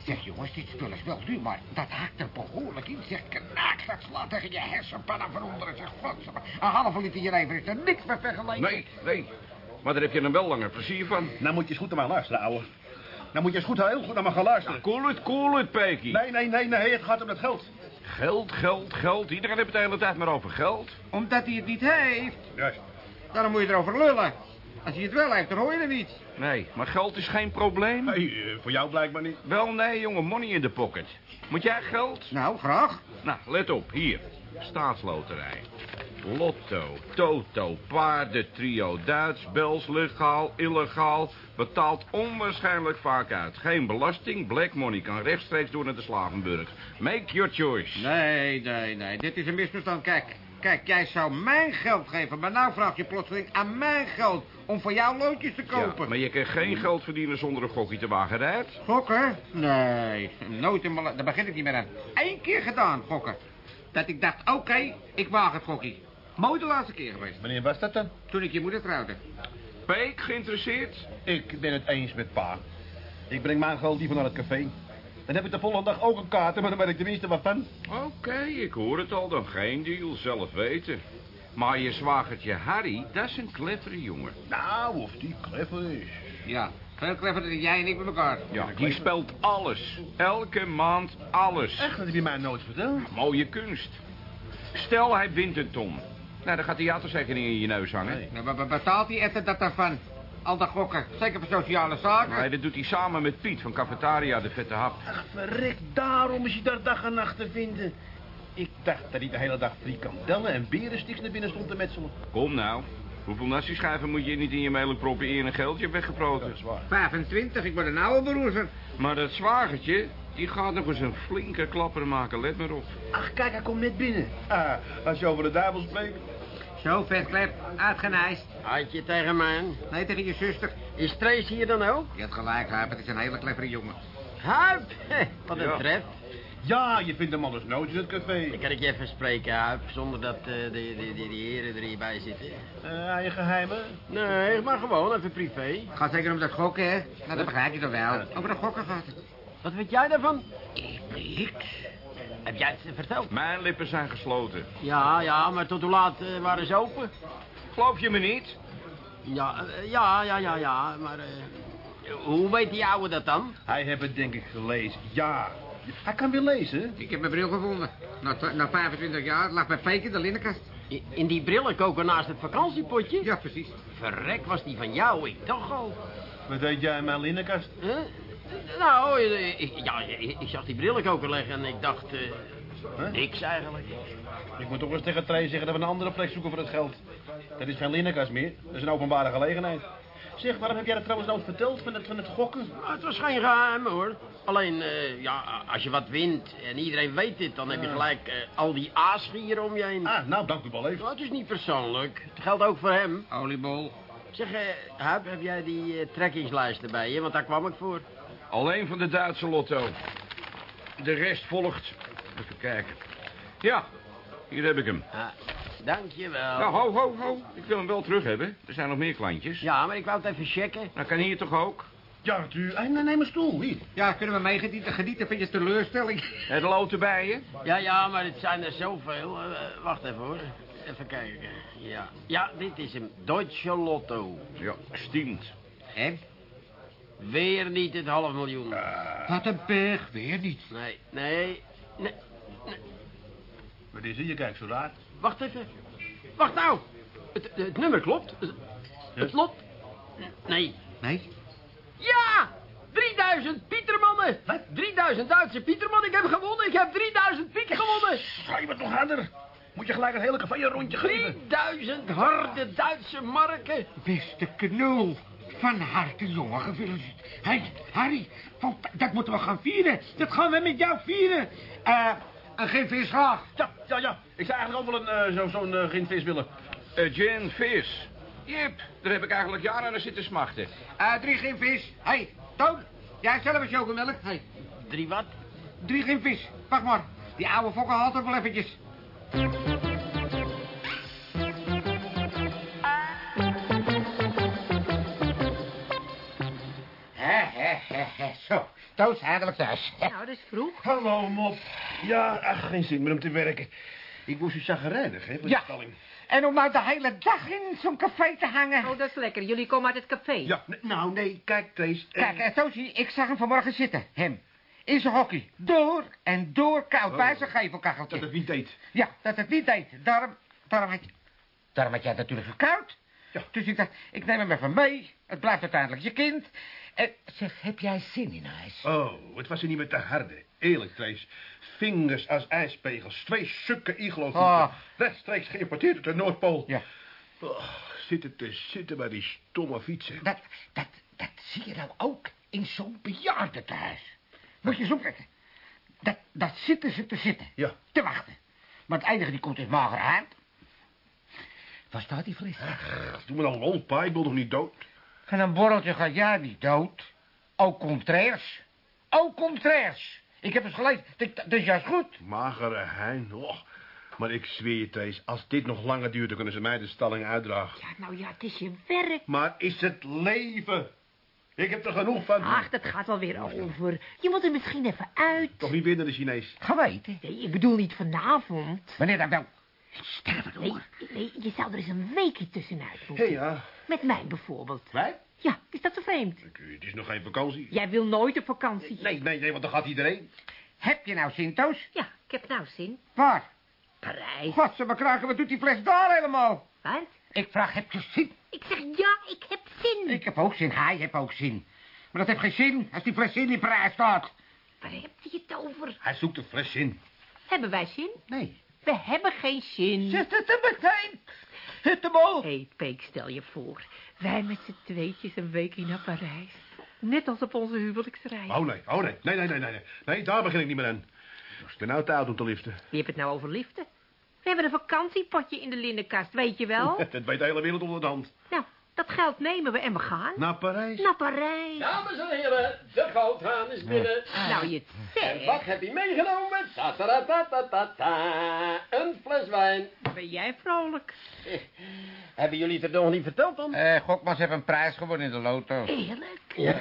Zeg jongens, dit spul is wel duur, maar dat haakt er behoorlijk in. Zeg, knaak, dat slaat tegen je hersenpannen van onderen. Zeg, godsamme. Een halve liter jenever is er niks mee vergeleken. Nee, nee. Maar daar heb je dan wel langer plezier van. Nou moet je eens goed naar mij luisteren, ouwe. Nou moet je eens goed, heel goed naar me gaan luisteren. Cool het, cool het, Peky. Nee, nee, nee, nee, het gaat om het geld. Geld, geld, geld. Iedereen heeft het de hele tijd maar over geld. Omdat hij het niet heeft. Juist. Daarom moet je erover lullen. Als hij het wel heeft, dan hoor je er niet. Nee, maar geld is geen probleem. Nee, eh, voor jou blijkbaar niet. Wel, nee, jongen, money in de pocket. Moet jij geld? Nou, graag. Nou, let op, hier. Staatsloterij. Lotto, Toto, paardentrio, Duits, Bels, legaal, illegaal. Betaalt onwaarschijnlijk vaak uit. Geen belasting, black money kan rechtstreeks door naar de Slavenburg. Make your choice. Nee, nee, nee. Dit is een misverstand. Kijk, kijk, jij zou mijn geld geven, maar nou vraag je plotseling aan mijn geld om voor jou loodjes te kopen. Ja, maar je kan geen geld verdienen zonder een gokje te wagen, Rijt. Gokken? Nee, nooit in mijn Daar begin ik niet meer aan. Eén keer gedaan, gokken. Dat ik dacht, oké, ik waag het gokkie. Mooi de laatste keer geweest. Wanneer was dat dan? Toen ik je moeder trouwde. Peek, geïnteresseerd? Ik ben het eens met pa. Ik breng mijn geld liever naar het café. Dan heb ik de volgende dag ook een kaart, maar dan ben ik tenminste wat van. Oké, ik hoor het al, dan geen deal, zelf weten. Maar je zwagertje Harry, dat is een clevere jongen. Nou, of die clever is. Ja, veel cleverder dan jij en ik met elkaar. Ja, die speelt alles. Elke maand alles. Echt, dat heb je mij nooit verteld. Mooie kunst. Stel, hij wint een ton. Nou, dan gaat de theaterzekerning in je neus hangen. Nee. Nou, betaalt die etter dat daarvan? Al dat gokken, zeker voor sociale zaken. Nee, dat doet hij samen met Piet van Cafetaria, de vette hap. Ach, verrek, daarom is hij daar dag en nacht te vinden. Ik dacht dat hij de hele dag frikandellen en berenstiks naar binnen stond te metselen. Kom nou. Hoeveel nasi-schijven moet je niet in je mailen proppen eer je een geldje hebt weggeproten? is waar. 25, ik word een oude beroezer. Maar dat zwagertje, die gaat nog eens een flinke klapper maken, let maar op. Ach, kijk, hij komt net binnen. Ah, als je over de duivel spreekt. Zo, vetklep, uitgenijst. Had je tegen mij? Nee, tegen je zuster. Is Trace hier dan ook? Je hebt gelijk, Huip, het is een hele clevere jongen. Huip, wat een Ja. tref. Ja, je vindt hem alles nooit in het café. Dan kan ik je even spreken, Huip, zonder dat eh de, de, de, die heren er hierbij zitten. Eh, je geheimen? Nee, maar gewoon even privé. Het gaat zeker om dat gokken, hè? Nou, dat begrijp je toch wel. Over de gokken gaat het. Wat weet jij daarvan? Ik niks. Heb jij het verteld? Mijn lippen zijn gesloten. Ja, ja, maar tot hoe laat eh, waren ze open? Geloof je me niet? Ja, ja, ja, ja, ja, maar... eh, hoe weet die ouwe dat dan? Hij heeft het denk ik gelezen. Ja. Hij kan weer lezen. Ik heb mijn bril gevonden. Na, na 25 jaar, het lag bij Peek in de linnenkast. In die brillenkoker naast het vakantiepotje? Ja, precies. Verrek, was die van jou? Ik toch al. Wat deed jij in mijn linnenkast? Huh? Nou, eh, ik, ja, ik, ik zag die brillenkoker leggen en ik dacht... eh, Huh? niks eigenlijk. Ik moet toch eens tegen Trey zeggen dat we een andere plek zoeken voor het geld. Dat is geen linnenkast meer. Dat is een openbare gelegenheid. Zeg, waarom heb jij dat trouwens nooit verteld van het, van het gokken? Maar het was geen geheim hoor. Alleen, eh, ja, als je wat wint en iedereen weet dit, dan heb je gelijk eh, al die aasgieren om je heen. Ah, nou, dank u wel even. Nou, het is niet persoonlijk. Het geldt ook voor hem. Oliebol. Zeg, eh Huip, heb jij die eh, trekkingslijsten bij je? Want daar kwam ik voor. Alleen van de Duitse lotto. De rest volgt. Even kijken. Ja, hier heb ik hem. Ah, dankjewel. Nou, ho, ho, ho. Ik wil hem wel terug hebben. Er zijn nog meer klantjes. Ja, maar ik wou het even checken. Nou, kan hier toch ook? Ja, Arthur. Hey, neem een stoel, hier. Ja, kunnen we meegenieten genieten van je teleurstelling? Het loten bij je? Ja, ja, maar het zijn er zoveel. Eh, eh, wacht even hoor. Even kijken. Ja. ja, dit is hem. Deutsche Lotto. Ja, stinkt. En? Weer niet het half miljoen. Wat een berg, weer niet. Nee, nee, nee. Wat is er? Je kijkt zo raar. Wacht even. Wacht nou. Het, het nummer klopt. Het, het lot. Nee. Nee? Ja! 3000 Pietermannen. Wat? 3000 3000 Duitse Pieterman. Ik heb gewonnen. Ik heb 3000 piek gewonnen. Ga je wat nog harder? Moet je gelijk het hele café een rondje geven? 3000 harde Duitse marken. Beste knul. Van harte, jongen, gefeliciteerd. Hey, Harry, dat moeten we gaan vieren. Dat gaan we met jou vieren. Eh, een geen vis graag. Ja, ja, ja. Ik zou eigenlijk ook wel een, eh, zo- zo'n eh ginvis willen. Eh, gin, vis. Jip, daar heb ik eigenlijk jaren naar zitten smachten. Eh, drie geen vis. Hey, Toon, jij zelf een chocomelk. Hey, Drie wat? drie geen vis. Wacht maar, die oude fokker haalt er wel eventjes. Hè, hè, hè, hè. Zo, Toon is eindelijk thuis. Nou, dat is vroeg. Hallo, mop. Ja, ach, geen zin meer om te werken. Ik word zo chagrijnig, hè, van Ja. de stalling. En om nou de hele dag in zo'n café te hangen. Oh, dat is lekker. Jullie komen uit het café. Ja, nou, nee, kijk, Trace. eh, Kijk, eh, Toosje, ik zag hem vanmorgen zitten. Hem. In zijn hockey. Door en door koud bij zijn dat gevelkacheltje. het niet deed. Ja, dat het niet deed. Daarom, daarom, had, je, daarom had jij het natuurlijk gekoud. Ja. Dus ik dacht, ik neem hem even mee. Het blijft uiteindelijk je kind. En zeg, heb jij zin in huis? Oh, het was er niet meer te harde. Eerlijk, Trace. Vingers als ijspegels. Twee sukken iglo's. Ah. Rechtstreeks geïmporteerd uit de Noordpool. Ja. Oh, zitten te zitten bij die stomme fietsen. Dat, dat, dat zie je nou ook in zo'n bejaardentehuis. Moet je zo kijken. Dat, dat zitten ze te zitten. Ja. Te wachten. Maar het enige die komt is mager. Waar staat die fles? Doe me dan lol, pa. Ik wil nog niet dood. En een borreltje gaat jij niet dood. Au contraires. Au contraires. Ik heb eens gelezen. Dat, is juist goed. Magere hein. Oh. Maar ik zweer je, Trace, als dit nog langer duurt, dan kunnen ze mij de stalling uitdragen. Ja, nou ja, het is je werk. Maar is het leven? Ik heb er genoeg van. Ach, dat gaat wel weer over. Je moet er misschien even uit. Toch niet naar de Chinees. Geweten. Nee, ik bedoel niet vanavond. Wanneer dat nou? Sterven Nee, door. nee, je zou er eens een weekje tussenuit Hé, moeten. ja. Met mij bijvoorbeeld. Wij? Ja, is dat zo vreemd? Het is nog geen vakantie. Jij wil nooit op vakantie. Nee, nee, nee, want dan gaat iedereen. Heb je nou zin, Toos? Ja, ik heb nou zin. Waar? Parijs. God, ze me kraken, wat doet die fles daar helemaal? Wat? Ik vraag, heb je zin? Ik zeg ja, ik heb zin. Ik heb ook zin, hij heeft ook zin. Maar dat heeft geen zin als die fles in die prijs staat. Waar heb je het over? Hij zoekt een fles in. Hebben wij zin? Nee. We hebben geen zin. Zet het er meteen. Al. Hé, hey, Peek, stel je voor. Wij met z'n tweetjes een weekje naar Parijs. Net als op onze huwelijksreis. Oh nee, oh nee, nee, nee, nee, nee. Nee, nee daar begin ik niet meer aan. Ik ben nou te oud om te liften. Wie heeft het nou over liften? We hebben een vakantiepotje in de linnenkast, weet je wel? Dat weet de hele wereld onder de hand. nou, dat geld nemen we en we gaan. Naar Parijs? Naar Parijs. Dames en heren, de goudhaan is binnen. Nou, je het En wat zegt. heb je meegenomen? Ta ta ta ta ta ta. Een fles wijn. Ben jij vrolijk? Hebben jullie het er nog niet verteld dan? Eh, Gokmans heeft een prijs gewonnen in de loto. Eerlijk? Ja,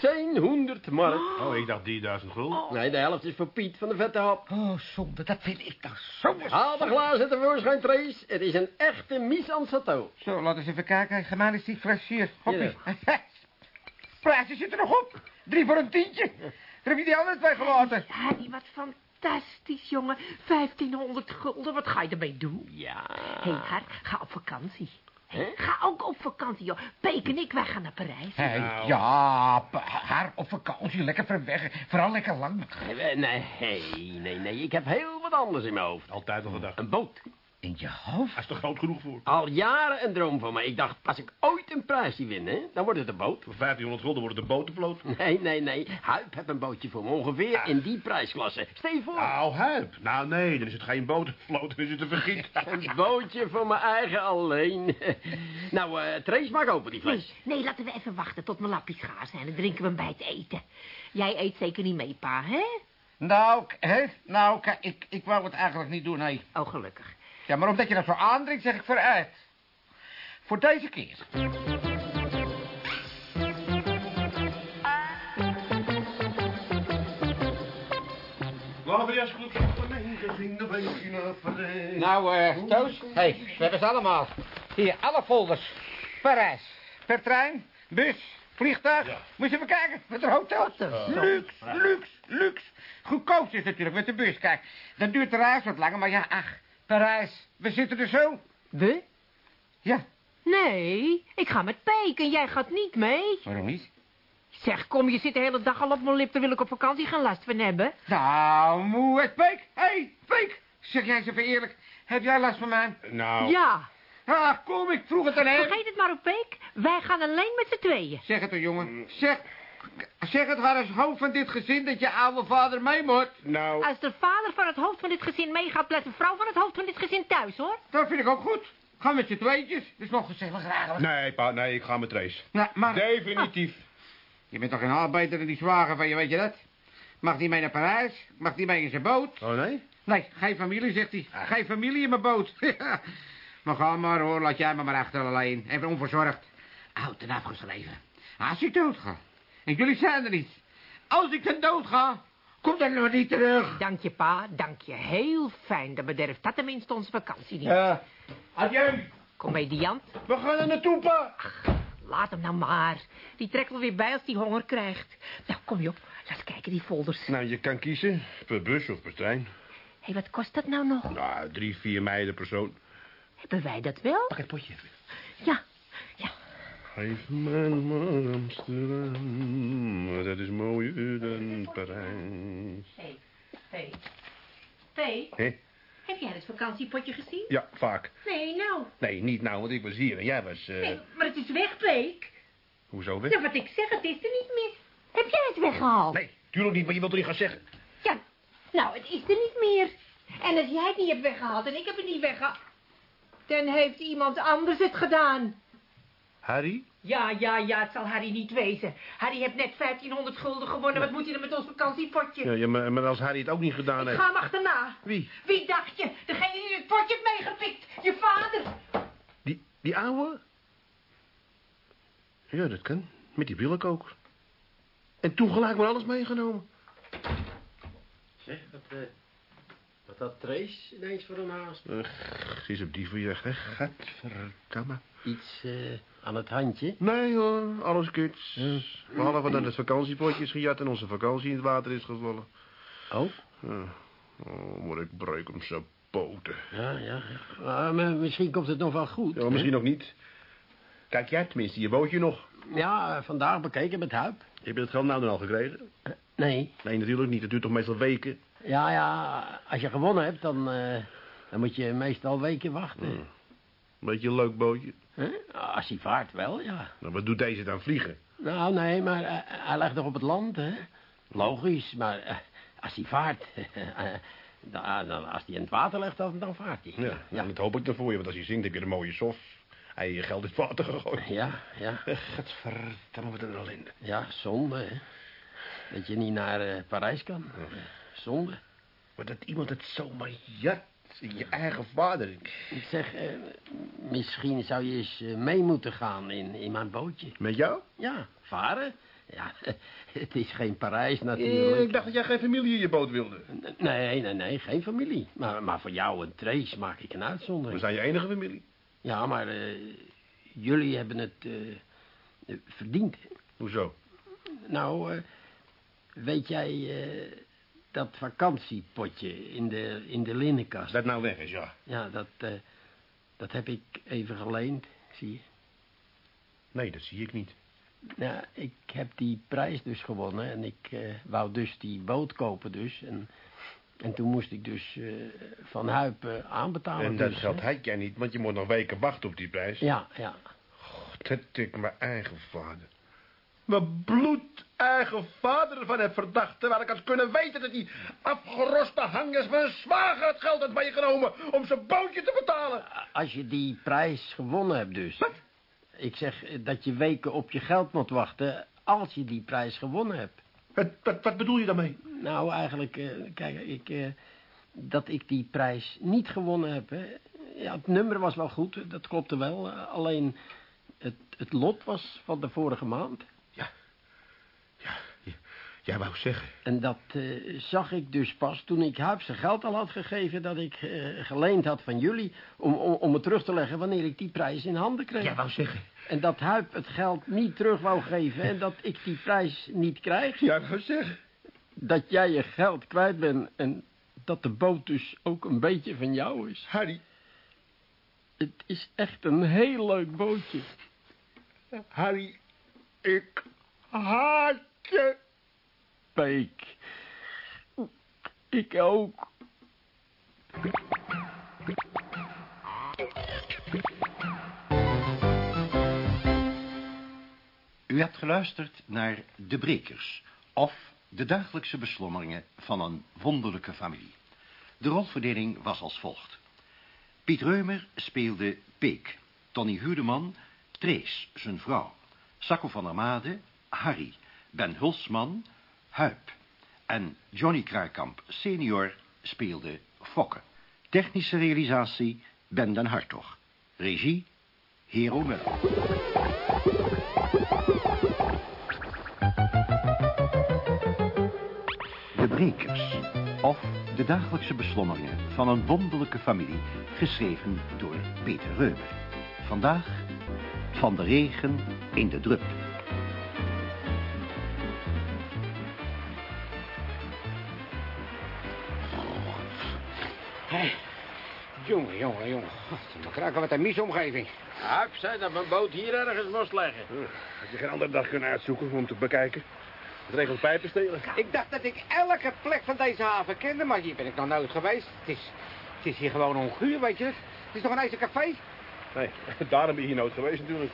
1500 mark. Oh, ik dacht 3000 gulden. Nee, de helft is voor Piet van de vette hap. Oh, zonde, dat vind ik toch zo... Haal de glazen tevoorschijn, Trace. Het is een echte mise en château. Zo, laat eens even kijken. Gemaan is die fles hier. Hoppie. Ja. Prijsje zit er nog op. Drie voor een tientje. Daar heb je die andere twee gelaten. Harry, wat fantastisch, jongen. 1500 gulden, wat ga je ermee doen? Ja. Hé, hey, Har, ga op vakantie. Ga ook op vakantie, joh. Peek en ik, wij gaan naar Parijs. Hey, Nou. Ja, haar op vakantie. Lekker ver weg. Vooral lekker lang. Eh, Nee, nee, nee. Ik heb heel wat anders in mijn hoofd. Altijd al gedacht. Een boot. In je hoofd? Hij is er groot genoeg voor. Al jaren een droom van mij. Ik dacht, als ik ooit een prijsje win, hè, dan wordt het een boot. Voor 1500 gulden wordt het een botenvloot. Nee, nee, nee. Huip heeft een bootje voor me. Ongeveer in die prijsklasse. Stel je voor. Nou, huip. Nou, nee, dan is het geen botenvloot, dan is het een vergiet. Een bootje voor mijn eigen alleen. nou, eh Trace, maak open die Nee, fles. nee, laten we even wachten tot mijn lapjes gaar zijn. Dan drinken we hem bij het eten. Jij eet zeker niet mee, pa, hè? Nou, hè? Nou, kijk, ik, ik wou het eigenlijk niet doen, nee. Oh, gelukkig. Ja, maar omdat je dat zo aandringt, zeg ik vooruit. Voor deze keer. Nou, eh, Toos. Hé, hey, we hebben ze allemaal. Hier, alle folders. Parijs. Per trein, bus, vliegtuig. Ja. Moet je even kijken, met een hotel. Luxe, luxe, luxe. Goedkoop is natuurlijk met de bus. Kijk, dan duurt de reis wat langer, maar ja, ach, Parijs. We zitten er zo. We? Ja, Nee, ik ga met Peek en jij gaat niet mee. waarom niet? Zeg, kom, je zit de hele dag al op mijn lip. Daar wil ik op vakantie geen last van hebben. Nou, moe, het Peek. Hé, hey, Peek. Zeg jij eens even eerlijk. Heb jij last van mij? Nou, Ja, Ah, kom, ik vroeg het hem. vergeet het maar op Peek. Wij gaan alleen met z'n tweeën. Zeg het toch, jongen. Zeg, zeg het maar als hoofd van dit gezin dat je oude vader mee moet. nou... Als de vader van het hoofd van dit gezin meegaat, blijft de vrouw van het hoofd van dit gezin thuis, hoor. Dat vind ik ook goed. Ga met je tweetjes. Dat is nog gezelliger eigenlijk. Nee, pa, nee, ik ga met Trace. Nou, maar Definitief. je bent toch geen arbeider dan die zwager van je, weet je dat? Mag die mee naar Parijs? Mag die mee in zijn boot? Oh, nee? Nee, geen familie, zegt hij. Geen familie in mijn boot. maar ga maar hoor, laat jij me maar achter alleen. Even onverzorgd. Oud en afgeschreven. Als ik dood ga. En jullie zijn er niet. Als ik dan dood ga, kom dan nog niet terug. Dank je, pa. Dank je. Heel fijn. Dan bederft dat tenminste onze vakantie niet. Ja. Adieu. Comediant, We gaan er naartoe, pa. laat hem nou maar. Die trekt wel weer bij als hij honger krijgt. Nou, kom je op. Laat kijken, die folders. Hé, Nou, je kan kiezen. Per bus of per trein. wat kost dat nou nog? Nou, drie, vier meiden persoon. Hebben wij dat wel? Pak het potje. Ja. Geef me maar Amsterdam. Dat is mooier dan Parijs. Hé, hé. Hé, Hé? heb jij het vakantiepotje gezien? Ja, vaak. Nee, nou. Nee, niet nou, want ik was hier en jij was... eh, Nee, maar het is weg, Peek. Hoezo weg? Ja, wat ik zeg, het is er niet meer. Heb jij het weggehaald? Nee, tuurlijk niet, maar je wilt toch niet gaan zeggen? Ja, nou, het is er niet meer. En als jij het niet hebt weggehaald en ik heb het niet weggehaald... dan heeft iemand anders het gedaan. Harry? Ja, ja, ja, het zal Harry niet wezen. Harry heeft net 1500 gulden gewonnen. Wat moet hij dan met ons vakantiepotje? Ja, ja maar, maar als Harry het ook niet gedaan Ik heeft... ga hem achterna. Wie? Wie dacht je? Degene die het potje heeft meegepikt. Je vader. Die, die ouwe? Ja, dat kan. Met die billen ook. En toen gelijk maar alles meegenomen. Zeg, wat, eh, wat had Trace ineens voor een haast? Ugh, ze is op die verjaagd, hè? Gadverdamme. Iets eh, aan het handje? Nee hoor, alles kuts. Behalve dat het vakantiepotje is gejat en onze vakantie in het water is gevallen. Oh? Ja. Oh, maar ik breek hem zijn poten. Ja, ja. ja. Maar misschien komt het nog wel goed. Ja, misschien ook niet. Kijk jij tenminste je bootje nog? Ja, eh, vandaag bekeken met Huip. Heb je het geld nou dan al gekregen? Nee. Nee, natuurlijk niet. Het duurt toch meestal weken? Ja, ja, als je gewonnen hebt, dan, eh, dan moet je meestal weken wachten. Beetje een leuk bootje. Als hij vaart wel, ja. Nou, wat doet deze dan vliegen? Nou, nee, maar eh, hij ligt nog op het land, hè. Logisch, maar eh, als hij vaart... eh, dan, als hij in het water ligt, dan, dan vaart hij. Ja, ja. dat hoop ik dan voor je, want als je zingt heb je een mooie sof. Hij je geld in het water gegooid. Ja, ja. Gadverdamme, wat een ellende. Ja, zonde, hè. Dat je niet naar Parijs kan. Zonde. Maar dat iemand het zomaar jat. Je eigen vader. Ik zeg, eh, misschien zou je eens eh, mee moeten gaan in, in mijn bootje. Met jou? Ja, varen. Ja, het is geen Parijs Eh, natuurlijk. ik dacht dat jij geen familie in je boot wilde. Nee, nee, nee, geen familie. Maar, maar voor jou en Trace maak ik een We uitzondering. zijn je enige familie. Ja, maar eh, jullie hebben het eh, eh, verdiend. Hoezo? Nou, eh, weet jij eh, dat vakantiepotje in de, in de linnenkast? Dat nou weg is, ja. Ja, dat, eh, dat heb ik even geleend, zie je. Nee, dat zie ik niet. Ja, ik heb die prijs dus gewonnen en ik eh, wou dus die boot kopen dus. En, en toen moest ik dus eh, van Huip eh, aanbetalen. en dat dus, geld had jij niet, want je moet nog weken wachten op die prijs. Ja, ja. God, dat ik mijn eigen vader. Mijn bloed eigen vader ervan heb verdacht. Terwijl ik had kunnen weten dat die afgeroste hangers van een zwager het geld had meegenomen om zijn bootje te betalen. Als je die prijs gewonnen hebt dus. Ik zeg eh, dat je weken op je geld moet wachten als je die prijs gewonnen hebt. Wat, wat, wat bedoel je daarmee? Nou, eigenlijk, eh, kijk, ik, eh, dat ik die prijs niet gewonnen heb. Hè. Ja, het nummer was wel goed, dat klopte wel. alleen het, het lot was van de vorige maand. Jij wou zeggen. En dat eh, zag ik dus pas toen ik Huip zijn geld al had gegeven... dat ik eh, geleend had van jullie om, om, om het terug te leggen... wanneer ik die prijs in handen kreeg. Jij wou zeggen. En dat Huip het geld niet terug wou geven... en dat ik die prijs niet krijg. Jij wou zeggen. Dat jij je geld kwijt bent... en dat de boot dus ook een beetje van jou is. Harry. Het is echt een heel leuk bootje. Harry. Ik haat je. Ik ook. U hebt geluisterd naar De Brekers, of de dagelijkse beslommeringen van een wonderlijke familie. De rolverdeling was als volgt. Piet Reumer speelde Peek, Tony Hudeman, Trees, zijn vrouw, Sacco van der Made, Harry, Ben Hulsman, Huip en Johnny Kruikamp senior speelde Fokke. Technische realisatie Ben den Hartog. Regie Hero. De Brekers, of de dagelijkse beslommeringen van een wonderlijke familie, geschreven door Peter Reumer. Vandaag van de regen in de drup. Jongen, jongen, jongen. We krijgen wat een misomgeving. Huip zei dat mijn boot hier ergens moest leggen. Had je geen andere dag kunnen uitzoeken om te bekijken? Het regelt pijpen stelen. Ik dacht dat ik elke plek van deze haven kende, maar hier ben ik nog nooit geweest. Het is, het is hier gewoon onguur, weet je het? Het is toch een ijzercafé? Nee, daarom ben je hier nooit geweest natuurlijk.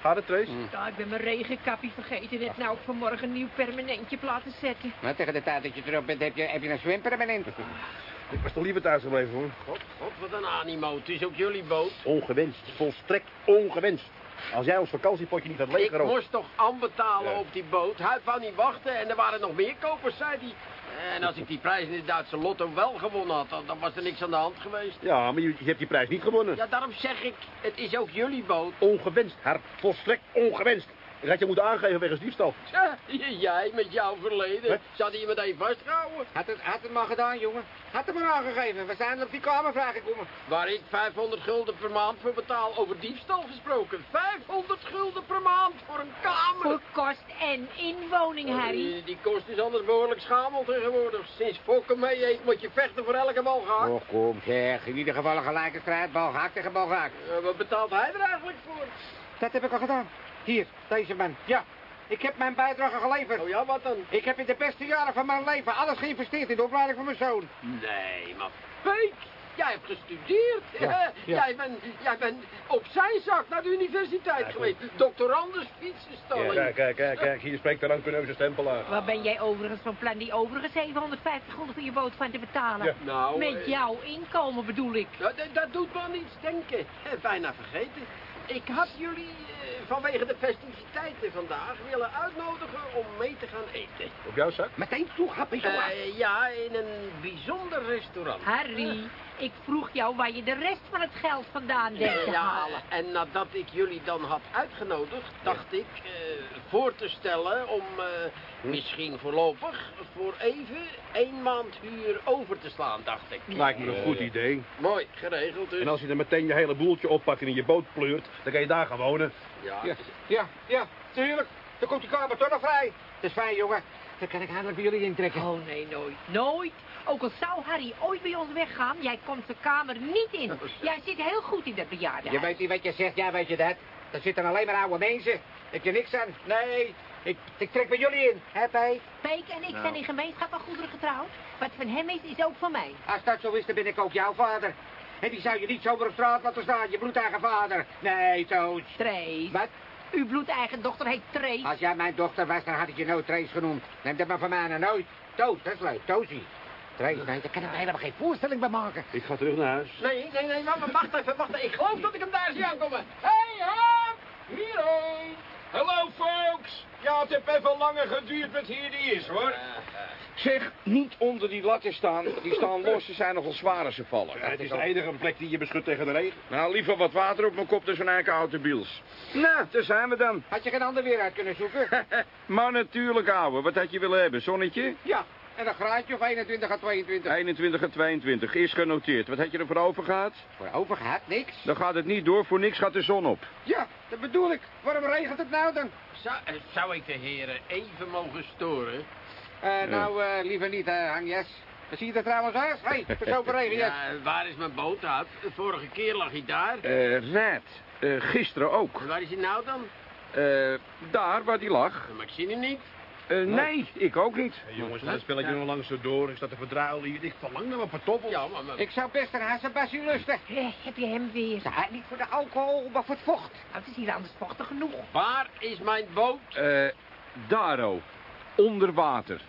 Gaat het, Trace? Ja, ik ben mijn regenkappie vergeten. Net nou ik vanmorgen een nieuw permanentje op laten zetten. Maar tegen de tijd dat je erop bent, heb je, heb je een zwempermanent. Ik was toch liever thuis gebleven, hoor. God, god, wat een animo. Het is ook jullie boot. Ongewenst. Volstrekt ongewenst. Als jij ons vakantiepotje niet had Ik leeggerookt... moest toch aanbetalen Ja. op die boot. Hij wou niet wachten en er waren nog meer kopers, zei hij. En als ik die prijs in de Duitse lotto wel gewonnen had, dan, dan was er niks aan de hand geweest. Ja, maar je, je hebt die prijs niet gewonnen. Ja, daarom zeg ik, het is ook jullie boot. Ongewenst, haar. Volstrekt ongewenst. Ik had je moeten aangeven wegens diefstal. Tja, jij met jouw verleden. Wat? Zou die meteen vasthouden? Had het, had het maar gedaan, jongen. Had het maar aangegeven. We zijn op die kamervraag gekomen. Waar ik 500 gulden per maand voor betaal, over diefstal gesproken. 500 gulden per maand voor een kamer. Voor kost en inwoning, Harry. Die, die kost is anders behoorlijk schamel tegenwoordig. Sinds Fokker mee eet, moet je vechten voor elke bal gehakt. Och, kom, zeg. In ieder geval een gelijke strijd. Bal gehakt tegen bal gehakt. Eh, wat betaalt hij er eigenlijk voor? Dat heb ik al gedaan. Hier, deze man. Ja, ik heb mijn bijdrage geleverd. Oh ja, wat dan? Ik heb in de beste jaren van mijn leven alles geïnvesteerd in de opleiding van mijn zoon. Nee, maar Peek, jij hebt gestudeerd. Ja, hè? ja. Jij, bent, jij bent op zijn zak naar de universiteit geweest. Doctorandus fietsenstalling. Kijk, kijk, kijk, kijk. Hier spreekt de rancuneuze stempelaar. Waar ben jij overigens van plan die overige 750 gulden voor je boot van te betalen? Ja. Nou, Met eh, jouw inkomen bedoel ik. Dat, dat doet me aan iets denken. Eh, bijna vergeten. Ik had jullie eh, vanwege de festiviteiten vandaag willen uitnodigen om mee te gaan eten. Op jouw zak? Meteen toegappen, jongen. Eh, ja, in een bijzonder restaurant. Harry, ik vroeg jou waar je de rest van het geld vandaan denkt te Ja, halen. en nadat ik jullie dan had uitgenodigd, dacht ik eh, voor te stellen om eh, misschien voorlopig voor even één maand huur over te slaan, dacht ik. Lijkt me een goed idee. Mooi, geregeld dus. En als je er meteen je hele boeltje oppakt en in je boot pleurt, dan kan je daar gaan wonen. Ja, Ja, ja, ja, tuurlijk. Dan komt die kamer toch nog vrij. Dat is fijn, jongen. Dan kan ik eindelijk bij jullie intrekken. Oh nee, nooit. Nooit. Ook al zou Harry ooit bij ons weggaan, jij komt zijn kamer niet in. Jij zit heel goed in dat bejaarde. Je weet niet wat je zegt, ja, weet je dat? Er zitten alleen maar oude mensen. Heb je niks aan? Nee, ik, ik trek bij jullie in. Hè, Pij? Peek en ik zijn in gemeenschap van goederen getrouwd. Wat van hem is, is ook van mij. Als dat zo is, dan ben ik ook jouw vader. En die zou je niet zomaar op straat laten staan, je bloedeigen vader. Nee, Toos. Trace. Wat? Uw bloedeigen dochter heet Trace. Als jij mijn dochter was, dan had ik je nooit Trace genoemd. Neem dat maar van mij aan nooit. Toos, dat is leuk, Toosie. Trace, nee, daar kan ik me helemaal geen voorstelling bij maken. Ik ga terug naar huis. Nee, nee, nee, maar wacht even, wacht even. Ik geloof dat ik hem daar zie aankomen. Hé, hey, Hap! Hierheen! Hallo, folks. Ja, het heeft even langer geduurd met hier die is, hoor. Zeg, niet onder die latten staan. Die staan los, ze zijn nogal zwaar als ze vallen. Ja, het is de enige plek die je beschut tegen de regen. Nou, liever wat water op mijn kop dan zo'n eiken autobiels. Nou, daar zijn we dan. Had je geen ander weer uit kunnen zoeken? maar natuurlijk, ouwe. Wat had je willen hebben? Zonnetje? ja, en een graadje of 21 à 22. 21 en 22. Is genoteerd. Wat had je er voor over gehad? Voor over gehad, niks. Dan gaat het niet door. Voor niks gaat de zon op. Ja, dat bedoel ik. Waarom regent het nou dan? Zou, eh, zou ik de heren even mogen storen? Eh, nou, eh, liever niet, hè, hangjes. Zie je er trouwens uit? Hé, hey, over regen, Ja, waar is mijn boot uit? De vorige keer lag hij daar. Eh, Raad. Eh, gisteren ook. En waar is hij nou dan? Eh, daar waar die lag. Maar ik zie hem niet. Eh, nee, ik ook niet. Hey, jongens, dat spelletje nog langs zo door. Ik sta te verdraaien hier. Ik verlang naar mijn pantoffels. Ja, maar... maar- Ik zou best een hazenbassie lusten. Eh, heb je hem weer? Ja, niet voor de alcohol, maar voor het vocht. Nou, het is hier anders vochtig genoeg. Waar is mijn boot? Eh, Daro. Onder water.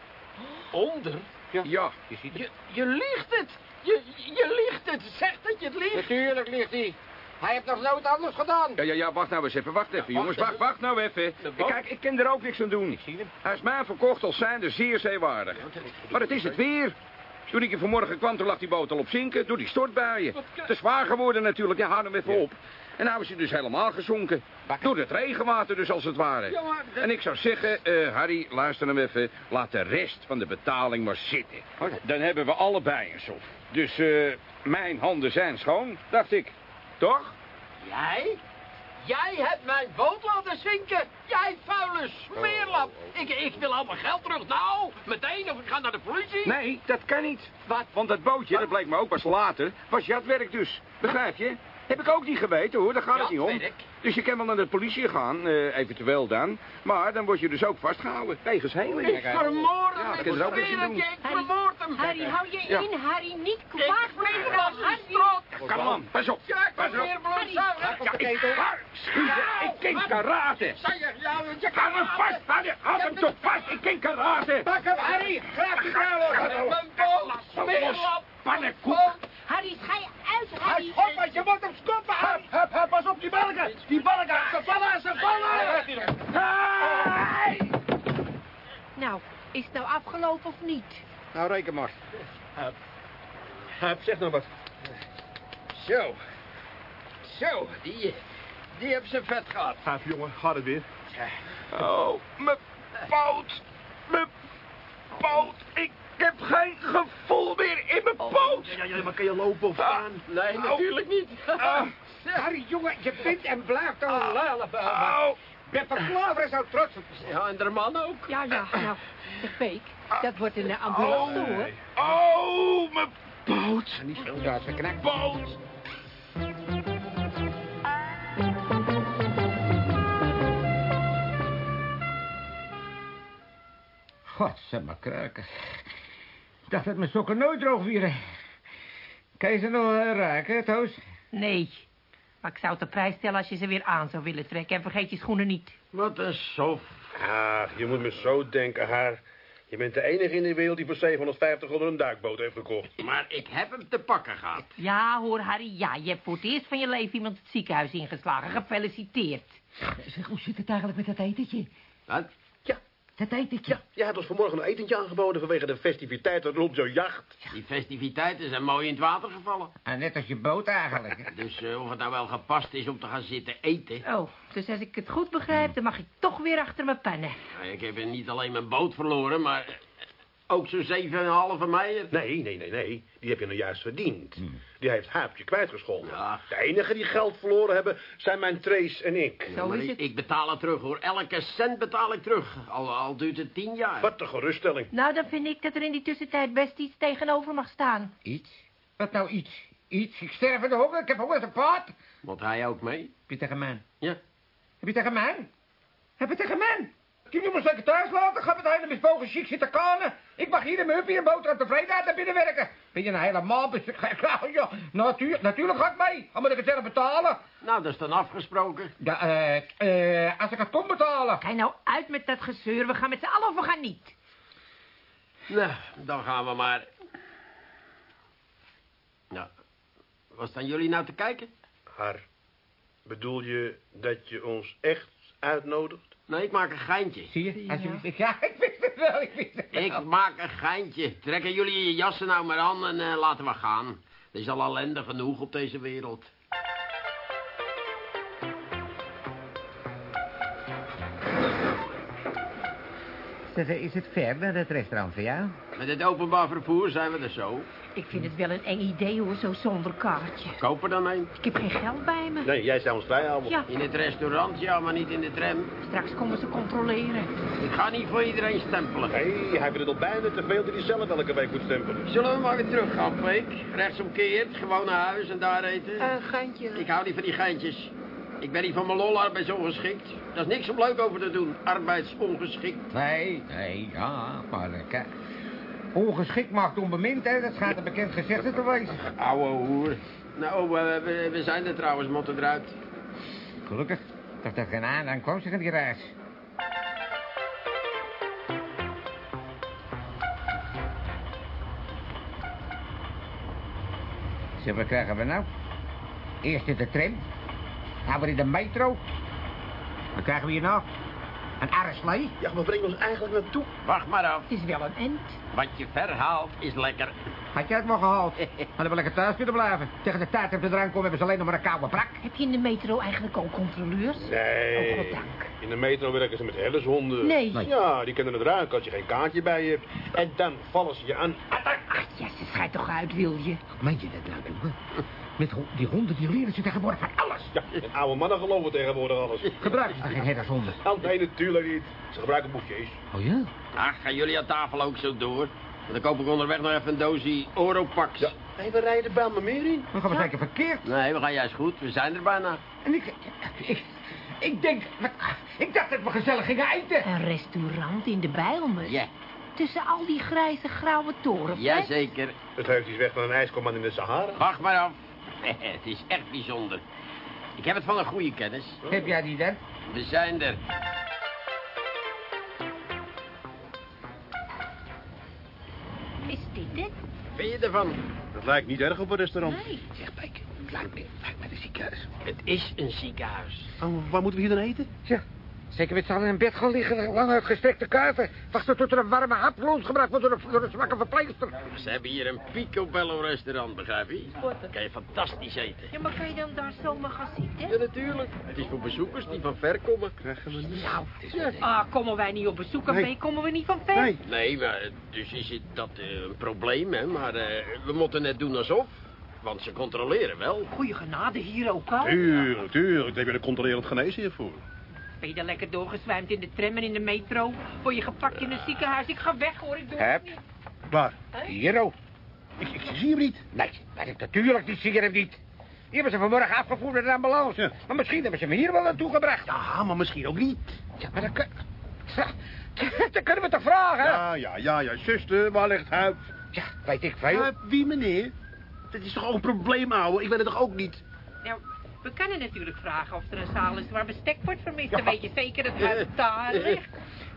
Onder? Ja. Je ziet Je, je liegt het. Je, je liegt het. Zeg dat je het liegt. Natuurlijk ligt hij. Hij heeft nog nooit anders gedaan. Ja, ja, ja, wacht nou eens even. Wacht even, jongens. Wacht, wacht nou even. Kijk, ik kan er ook niks aan doen. Hij is mij verkocht als zijnde zeer zeewaardig. Maar het is het weer. Toen ik hier vanmorgen kwam, toen lag die boot al op zinken door die stortbuien. Te zwaar geworden natuurlijk, ja, hou hem even op. En nou is hij dus helemaal gezonken. Door het regenwater dus, als het ware. Ja, maar dat- En ik zou zeggen, eh, Harry, luister hem even. Laat de rest van de betaling maar zitten. Dan hebben we allebei een sof. Dus eh, mijn handen zijn schoon, dacht ik. Toch? Jij? Jij hebt mijn boot laten zinken. Jij vuile smeerlap. Ik, ik wil al mijn geld terug. Nou, meteen of ik ga naar de politie. Nee, dat kan niet. Wat? Want dat bootje, dat bleek me ook pas later, was jatwerk dus. Begrijp je? Heb ik ook niet geweten hoor, daar gaat het niet om. Dus je kan wel naar de politie gaan, eh, eventueel dan. Maar dan word je dus ook vastgehouden, wegens heling. Ik vermoord Ja, hem. ik ik kan er ook niks zweer aan het doen. je. Ik vermoord hem. Harry, hou je Ja. in, Harry. Niet Ik kwaad vlieg maken, als een Harry. strot. Kom aan, pas op. Ja, ik Pas ben op. bloedzuiger. Ja, ik ga schieten. Ik ken karate. Ja, Hou kan hem vast, hou hem- hou hem toch vast. Ik ken karate. Pak hem, Harry. Graaf die op. Mijn smeerlap. Pannenkoek. Harry, schij Hij want je moet hem skoppen, Harry. Hup, hup, pas op die balken. Die balken, ze vallen, ze vallen. Hey! Nou, is het nou afgelopen of niet? Nou, reken maar. Hup, zeg nou wat. Zo. Zo, die, die heeft ze vet gehad. Hup, jongen, gaat het weer? Oh, mijn poot. Mijn poot. Ik heb geen gevoel meer in mijn poot. Ja, ja, maar kan je lopen of staan? Nee, natuurlijk niet. Ah, Harry, jongen, je bent en blijft een luilenbel. au. Ben van Klaveren zou trots op je zijn. Ja, en de man ook. Ja, ja, nou, zeg Peek, dat wordt een ambulance, hoor. Oh, mijn poot. Niet veel Duitse knak. Poot. God, zeg maar kruiken. Ik dacht dat mijn sokken nooit droog wieren. Kan je ze nog eh, raken, Toos? Nee, maar ik zou het op prijs stellen als je ze weer aan zou willen trekken. En vergeet je schoenen niet. Wat een sof. Ach, je moet me zo denken, haar. Je bent de enige in de wereld die voor 750 gulden een duikboot heeft gekocht. Maar ik heb hem te pakken gehad. Ja, hoor, Harry, ja, je hebt voor het eerst van je leven iemand het ziekenhuis ingeslagen. Gefeliciteerd. Zeg, hoe zit het eigenlijk met dat etentje? Wat? Dat etentje? ja, jij had ons vanmorgen een etentje aangeboden vanwege de festiviteiten rond jouw jacht. Die festiviteiten zijn mooi in het water gevallen. En net als je boot eigenlijk. Dus eh, of het nou wel gepast is om te gaan zitten eten. Oh, dus als ik het goed begrijp, dan mag ik toch weer achter mijn pannen. Nou, Ik heb niet alleen mijn boot verloren, maar ook zo'n 7,5 meijer. Nee, nee, nee, nee. Die heb je nou juist verdiend. Die heeft Huipje kwijtgescholden. Ja. De enigen die geld verloren hebben zijn mijn Trace en ik. Zo is ik, het. ik betaal het terug hoor. Elke cent betaal ik terug. Al, al duurt het tien jaar. Wat een geruststelling. Nou, dan vind ik dat er in die tussentijd best iets tegenover mag staan. Iets? Wat nou iets? Iets? Ik sterf in de honger, ik heb honger te paard. Heb Moet hij ook mee? je tegen mij? Ja. Heb je tegen mij? Heb je tegen mij? Kun je me zeker thuis laten? Ga met hele misbogen chic zitten kanen. Ik mag hier in mijn huppie en boter aan tevredenheid naar binnen werken. Ben je nou helemaal bezig? Ja, natuur, natuurlijk ga ik mee. Dan moet ik het zelf betalen. Nou, dat is dan afgesproken. Ja, eh, eh, als ik het kom betalen. Ga nou uit met dat gezeur. We gaan met z'n allen of we gaan niet. Nou, dan gaan we maar. Nou, wat staan jullie nou te kijken? Har, bedoel je dat je ons echt uitnodigt? Nee, ik maak een geintje. Zie je? Als je ik, ja, ik wist het wel, ik wist het wel. Ik maak een geintje. Trekken jullie je jassen nou maar aan en eh, laten we gaan. Er is al ellende genoeg op deze wereld. Zeg, is het ver naar het restaurant van jou? Met het openbaar vervoer zijn we er zo. Ik vind het wel een eng idee hoor, zo zonder kaartje. Koop er dan een. Ik heb geen geld bij me. Nee, jij zou ons vrijhouden. Ja, In het restaurant, ja, maar niet in de tram. straks komen ze controleren. Ik ga niet voor iedereen stempelen. Nee, hij vindt het al bijna te veel dat hij zelf elke week moet stempelen. Zullen we maar weer terug gaan, Peek? Rechtsomkeerd, gewoon naar huis en daar eten. Een geintje. Ik hou niet van die geintjes. Ik ben niet van mijn lol arbeidsongeschikt. Dat is niks om leuk over te doen. Arbeidsongeschikt. Nee, nee, ja, maar eh, kijk. Ongeschikt maakt onbemind, hè. Dat schijnt een bekend gezegde te wezen. Ouwe hoer. Nou, we, we, we zijn er trouwens, motten eruit. Gelukkig dat er geen aan kwam zich in die reis. Zeg, wat krijgen we nou? Eerst de tram. Dan we in de metro. Wat krijgen we hier nou? Een arreslee? Ja, maar breng ons eigenlijk naartoe. Wacht maar af. Het is wel een end. Wat je verhaalt is lekker. Had jij het maar gehaald? Hadden we lekker thuis kunnen blijven. Tegen de tijd dat we eraan komen hebben ze alleen nog maar een koude brak. Heb je in de metro eigenlijk ook controleurs? Nee. Oh, goddank. In de metro werken ze met helleshonden. Nee. Nee. Ja, die kennen het ruiken als je geen kaartje bij je hebt. En dan vallen ze je aan. Ach, jezus, schijt toch uit, wil je? Meen je dat nou, jongen? Met ho- die honden die leren ze tegenwoordig van alles. Ja, en oude mannen geloven tegenwoordig alles. Gebruik ze geen herdershonden. Nee, natuurlijk niet. Ze gebruiken boekjes. Oh ja? Ach, gaan jullie aan tafel ook zo door? Dan koop ik onderweg nog even een doosje Oropax. Ja. Hé, we rijden bij me meer in. Dan gaan we zeker verkeerd. Nee, we gaan juist goed. We zijn er bijna. En ik, ik, ik denk, ik dacht dat we gezellig gingen eten. Een restaurant in de Bijlmer. Ja, Tussen al die grijze grauwe toren. jazeker. Het heeft iets weg van een ijskoman in de Sahara. Wacht maar af. Het is echt bijzonder. Ik heb het van een goede kennis. Heb jij die dan? We zijn er. Is dit het? Vind je ervan? Dat lijkt niet erg op een restaurant. Nee. Zeg, Pijk, het lijkt me, lijkt me de ziekenhuis. Het is een ziekenhuis. Oh, waar moeten we hier dan eten? Ja, zeker met z'n allen in bed gaan liggen, lang uitgestrekte kuiten. Wachten tot er een warme hap gebruikt wordt door een, door een zwakke verpleegster. Ze hebben hier een picobello restaurant, begrijp je? Kan je fantastisch eten. Ja, maar kan je dan daar zomaar gaan zitten? Ja, natuurlijk. Het is voor bezoekers die van ver komen. Krijgen we niet. Nou, ah, komen wij niet op bezoek en Nee. mee komen we niet van ver? Nee. Nee, maar dus is het dat eh, een probleem, hè? Maar eh, we moeten net doen alsof. Want ze controleren wel. Goeie genade hier ook al. Tuurlijk, tuurlijk. Daar heb je een controlerend geneesheer voor. Ben je er lekker doorgezwijmd in de tram en in de metro? Word je gepakt in een ziekenhuis? Ik ga weg hoor, ik doe het niet. Waar? Hier, oh. Ik, ik zie hem niet. Nee, dat ik natuurlijk niet zie je hem niet. Die hebben ze vanmorgen afgevoerd naar de ambulance. Ja. Maar misschien hebben ze hem hier wel naartoe gebracht. Ja, maar misschien ook niet. Ja, maar dan, kun... dan kunnen we toch vragen? Ja, ja, ja, ja. Zuster, waar ligt Huip? Ja, weet ik veel. Huip, wie meneer? Dat is toch ook een probleem, ouwe? Ik weet het toch ook niet? Nou, we kunnen natuurlijk vragen of er een zaal is waar bestek wordt vermist. Ja. Dan weet je zeker dat het daar ligt.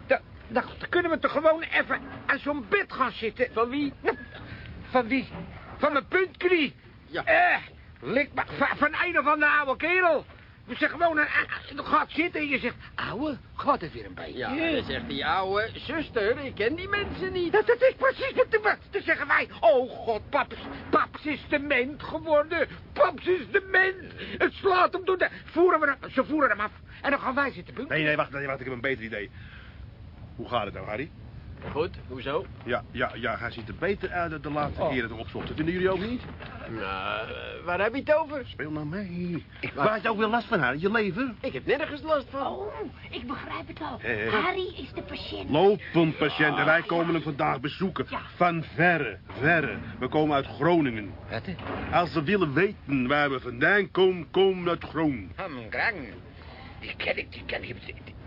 Dan, dan kunnen we toch gewoon even aan zo'n bed gaan zitten. Van wie? Van wie? Van mijn puntknie. Ja. Eh, lik maar van, van een of andere oude kerel. We zeggen gewoon, een, je gaat zitten en je zegt, ouwe, gaat het weer een beetje? Ja, en dan zegt die ouwe, zuster, ik ken die mensen niet. Dat, dat is precies wat de wat. Dan zeggen wij, oh god, paps, paps is dement geworden. Paps is dement. Het slaat hem door de... Voeren we hem, ze voeren hem af. En dan gaan wij zitten doen. Nee, nee, wacht, nee, wacht. Ik heb een beter idee. Hoe gaat het nou, Harry? Goed, hoezo? Ja, ja, ja, hij ziet er beter uit dan de laatste keer dat we opzochten. Vinden jullie ook niet? Nou, eh, waar heb je het over? Speel nou mee. Ik Waar had je ook weer last van, Harry? Je lever? Ik heb nergens last van. Oh, ik begrijp het al. Eh. Harry is de patiënt. Lopend patiënt en wij komen hem vandaag bezoeken. Ja. Van verre, verre. We komen uit Groningen. Wat? Als ze willen weten waar we vandaan komen, komen we uit Groningen. Hamgrang. Die ken ik, die ken ik.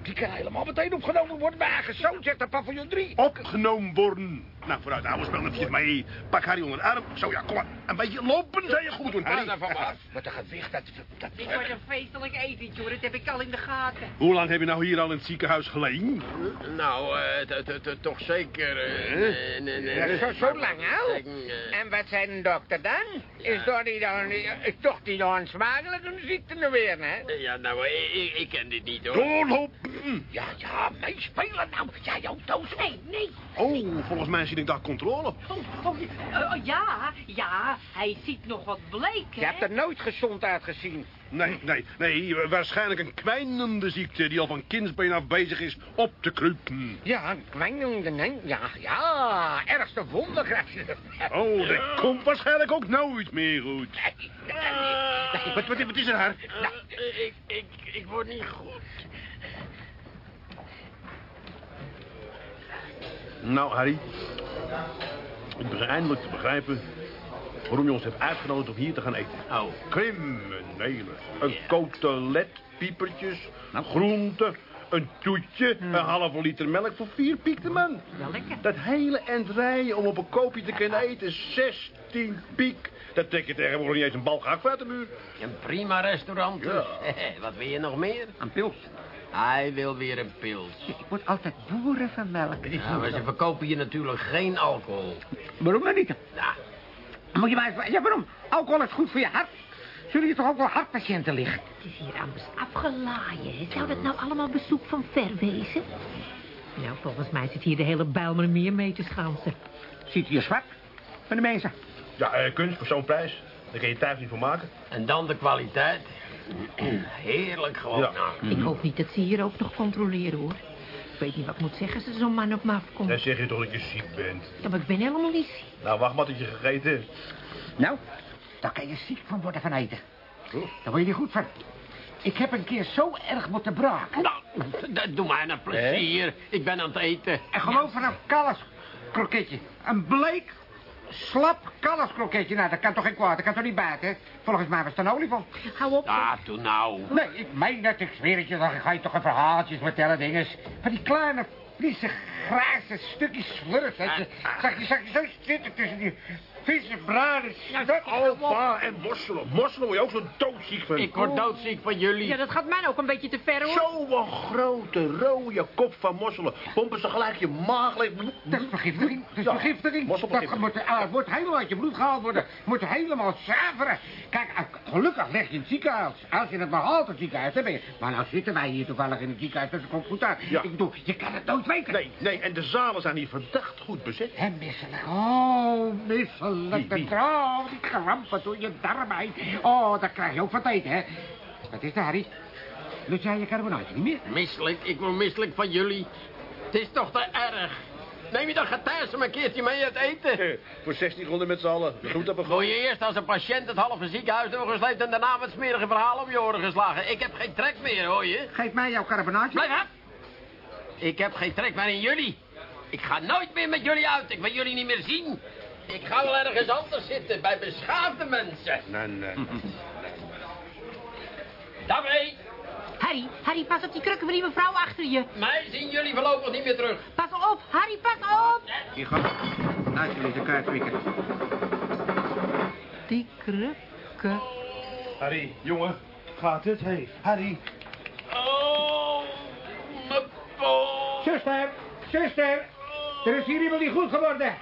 Die, kan helemaal meteen opgenomen worden bij eigen zoon, zegt de paviljoen 3. Opgenomen worden. Nou, vooruit, ouwe, speel even mee. Pak Harry onder de arm. Zo, ja, kom maar. Een beetje lopen, zou je goed doen, Harry. daar van me af. Wat een gewicht, dat... dat Dit wordt een feestelijk etentje hoor, dat heb ik al in de gaten. Hoe lang heb je nou hier al in het ziekenhuis gelegen? Nou, eh, toch zeker... eh, Huh? nee, nee, nee. Ja, zo, zo lang al? Eh, En wat zei de dokter dan? Is, toch die dan, is toch die dan smakelijk een ziekte nu weer, hè? Ja, nou, ik, ken dit niet, hoor. Doorlopen. Ja, ja, meespelen nou. Ja, jouw doos. Nee, nee. Oh, volgens mij zie ik daar controle. Oh, oh, eh, oh, ja, ja, hij ziet nog wat bleek, hè? Je hebt er nooit gezond uitgezien. Nee, nee, nee. Waarschijnlijk een kwijnende ziekte die al van kindsbeen af bezig is op te kruipen. Ja, kwijnende, nee. Ja, ja, ergste wonder krijg je. Oh, dat komt waarschijnlijk ook nooit meer goed. Nee, nee, nee. Wat, wat, wat is er, haar? Nou, ik, ik, ik word niet goed. Nou, Harry. Ik begin eindelijk te begrijpen waarom je ons hebt uitgenodigd om hier te gaan eten. Oh. Criminelen. Een cotelet, piepertjes, groenten, een toetje, een halve liter melk voor vier piek de man. Wel lekker. Dat hele eind rijden om op een koopje te kunnen eten, 16 piek. Dat trek je tegenwoordig niet eens een bal gehakt uit de muur. Een prima restaurant dus. Wat wil je nog meer? Een pils. Hij wil weer een pils. Ik word altijd boeren van melk. Ja, maar ze verkopen je natuurlijk geen alcohol. Waarom dan niet? Ja, Moet je maar eens... Ja, waarom? Alcohol is goed voor je hart. Zullen je toch ook wel hartpatiënten liggen? Het is hier anders afgelaaien. hè. Zou dat nou allemaal bezoek van ver wezen? Nou, volgens mij zit hier de hele Bijlmermeer mee te schansen. Ziet u je zwart van de mensen? Ja, eh, kunst voor zo'n prijs. Daar kun je thuis niet voor maken. en dan de kwaliteit. Heerlijk gewoon. Ja. Nou, Ik hoop niet dat ze hier ook nog controleren, hoor. Ik weet niet wat ik moet zeggen als er zo'n man op me afkomt. Dan zeg je toch dat je ziek bent. Ja, maar ik ben helemaal niet ziek. Nou, wacht maar tot je gegeten hebt. Nou, daar kan je ziek van worden van eten. Daar word je niet goed van. Ik heb een keer zo erg moeten braken. nou, doe mij een plezier. Ik ben aan het eten. En gewoon van een kalfskroketje. Een bleek, slap kalfskroketje. Nou, dat kan toch geen kwaad. Dat kan toch niet buiten, hè? Volgens mij was het een olifant. Hou op. Ah, doe nou. Nee, ik meen dat. Ik zweer het je. Dan ga je toch een verhaaltjes vertellen, dinges. Van die kleine, vieze, graze stukjes slurf. hè. Zag je, zag je zo zitten tussen die vieze, bruine stuk. Oh, pa, en mosselen. Mosselen word je ook zo doodziek van. Ik word doodziek van jullie. Ja, dat gaat mij ook een beetje te ver, hoor. Zo'n grote rode kop van mosselen. Pompen ze gelijk je maag leeg. Dat is vergiftiging. Dat is Ja, vergiftiging. Dat moet, het wordt helemaal uit je bloed gehaald worden. moet helemaal zuiveren. Kijk, ah, gelukkig leg je in het ziekenhuis. Als je het maar haalt, het ziekenhuis, dan ben je... Maar nou zitten wij hier toevallig in het ziekenhuis, dus dat komt goed uit. Ja. Ik bedoel, je kan het nooit weten. Nee, nee, en de zalen zijn hier verdacht goed bezet. En misselijk. Oh, misselijk. Wie, wie? De trouw, die krampen door je darmen heen. Oh, daar krijg je ook van te eten, hè. Wat is dat, Harry? Lust jij je carbonaatje niet meer? Misselijk, ik word misselijk van jullie. Het is toch te erg. Neem je dan thuis een keertje mee het eten? Eh, voor 1600 met z'n allen. Goed dat Word je eerst als een patiënt het halve ziekenhuis doorgesleept... en daarna met smerige verhalen om je oren geslagen. Ik heb geen trek meer, hoor je? Geef mij jouw carbonaatje. Blijf af! Ik heb geen trek meer in jullie. Ik ga nooit meer met jullie uit. Ik wil jullie niet meer zien. Ik ga wel ergens anders zitten, bij beschaafde mensen. Nee, nee. Daarmee, Harry, Harry, pas op die krukken van die mevrouw achter je. mij zien jullie voorlopig niet meer terug. Pas op, Harry, pas op. Hier, ga. Alsjeblieft, een kaart prikken. Die krukken. Harry, jongen, gaat het? Hey, Harry. Oh, mijn poot. Zuster, zuster. Er is hier iemand niet goed geworden.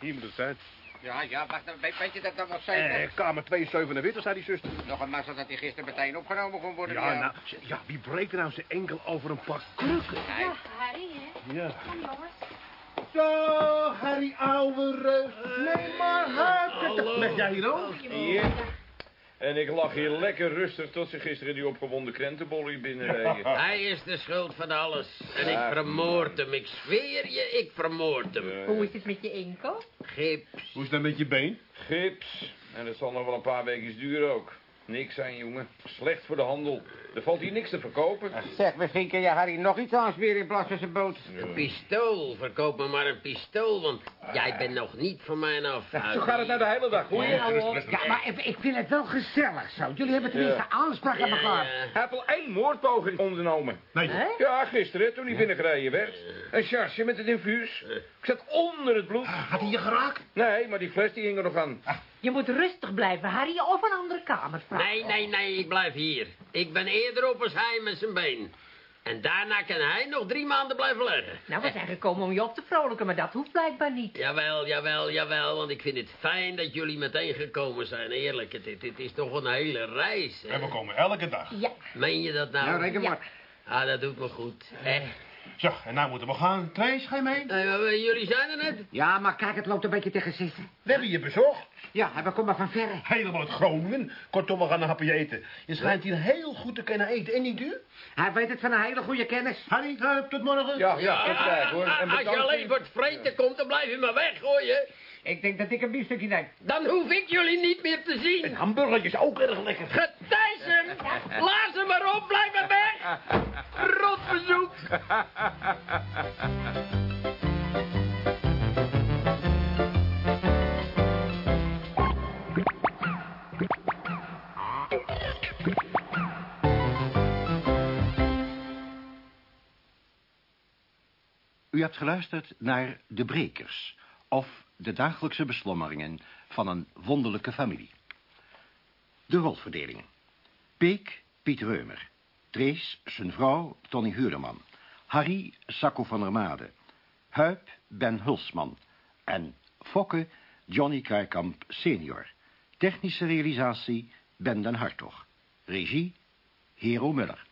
Hier moet het zijn. Ja, ja, wacht, een weet, je dat dan wel zeker? Eh, kamer 247, zei die zuster. Nog een massa dat hij gisteren meteen opgenomen kon worden. Ja, nou, ja, wie breekt er nou zijn enkel over een pak krukken? Ja, Harry, hè. Ja. Kom, jongens. Zo, Harry, ouwe reus. Nee, maar huid. Leg jij hier ook? Hier. En ik lag hier lekker rustig tot ze gisteren die opgewonden krentenbolly binnenreden. Hij is de schuld van alles. En ik vermoord hem. Ik zweer je, ik vermoord hem. Hoe is het met je enkel? Gips. Hoe is het dan met je been? Gips. En dat zal nog wel een paar weken duren ook. Niks zijn, jongen. Slecht voor de handel. Er valt hier niks te verkopen. Zeg, misschien kun je Harry nog iets aansmeren in plaats van zijn boot. Een pistool. Verkoop me maar een pistool, want jij bent nog niet van mij af. Zo gaat het nou de hele dag? Ja, maar ik, ik vind het wel gezellig zo. Jullie hebben tenminste aanspraak aan Ja, elkaar. ja. Hij heeft al één moordpoging ondernomen. Nee. Ja, gisteren, toen hij binnengereden werd. Een charge met het infuus. Ik zat onder het bloed. Had hij je geraakt? Nee, maar die fles die hing er nog aan. Je moet rustig blijven, Harry, of een andere kamer vragen. Nee, nee, nee, ik blijf hier. Ik ben eerder op als hij met zijn been. En daarna kan hij nog drie maanden blijven liggen. Nou, we zijn gekomen om je op te vrolijken, maar dat hoeft blijkbaar niet. Jawel, jawel, jawel, want ik vind het fijn dat jullie meteen gekomen zijn. Eerlijk, het, het is toch een hele reis. hè? En we komen elke dag. Ja, Meen je dat nou? Nou, reken Ja. maar. Ah, dat doet me goed. Echt. Zo, en nou moeten we gaan. Trace, ga je mee? Eh, eh, jullie zijn er net. Ja, maar kijk, het loopt een beetje tegen zitten. We hebben je bezocht. Ja, en we komen van verre. Helemaal uit Groningen. Kortom, we gaan een hapje eten. Je schijnt hier heel goed te kunnen eten. En niet duur? Hij weet het van een hele goede kennis. Harry, eh, tot morgen. Ja, ja, tot kijk hoor. En als je bedankt alleen voor het vreten komt, dan blijf je maar weg, hoor je. Ik denk dat ik een biefstukje neem. Dan hoef ik jullie niet meer te zien. Hamburgertjes ook erg lekker. Getijs hem! Laat ze maar op, blijf maar weg! Rotbezoek! U hebt geluisterd naar De Brekers, of de dagelijkse beslommeringen van een wonderlijke familie. De rolverdeling. Peek, Piet Reumer. Trees, zijn vrouw, Tony Huurderman. Harry, Sacco van der Made. Huip, Ben Hulsman. En Fokke, Johnny Kruikamp senior. Technische realisatie, Ben den Hartog. Regie, Hero Muller.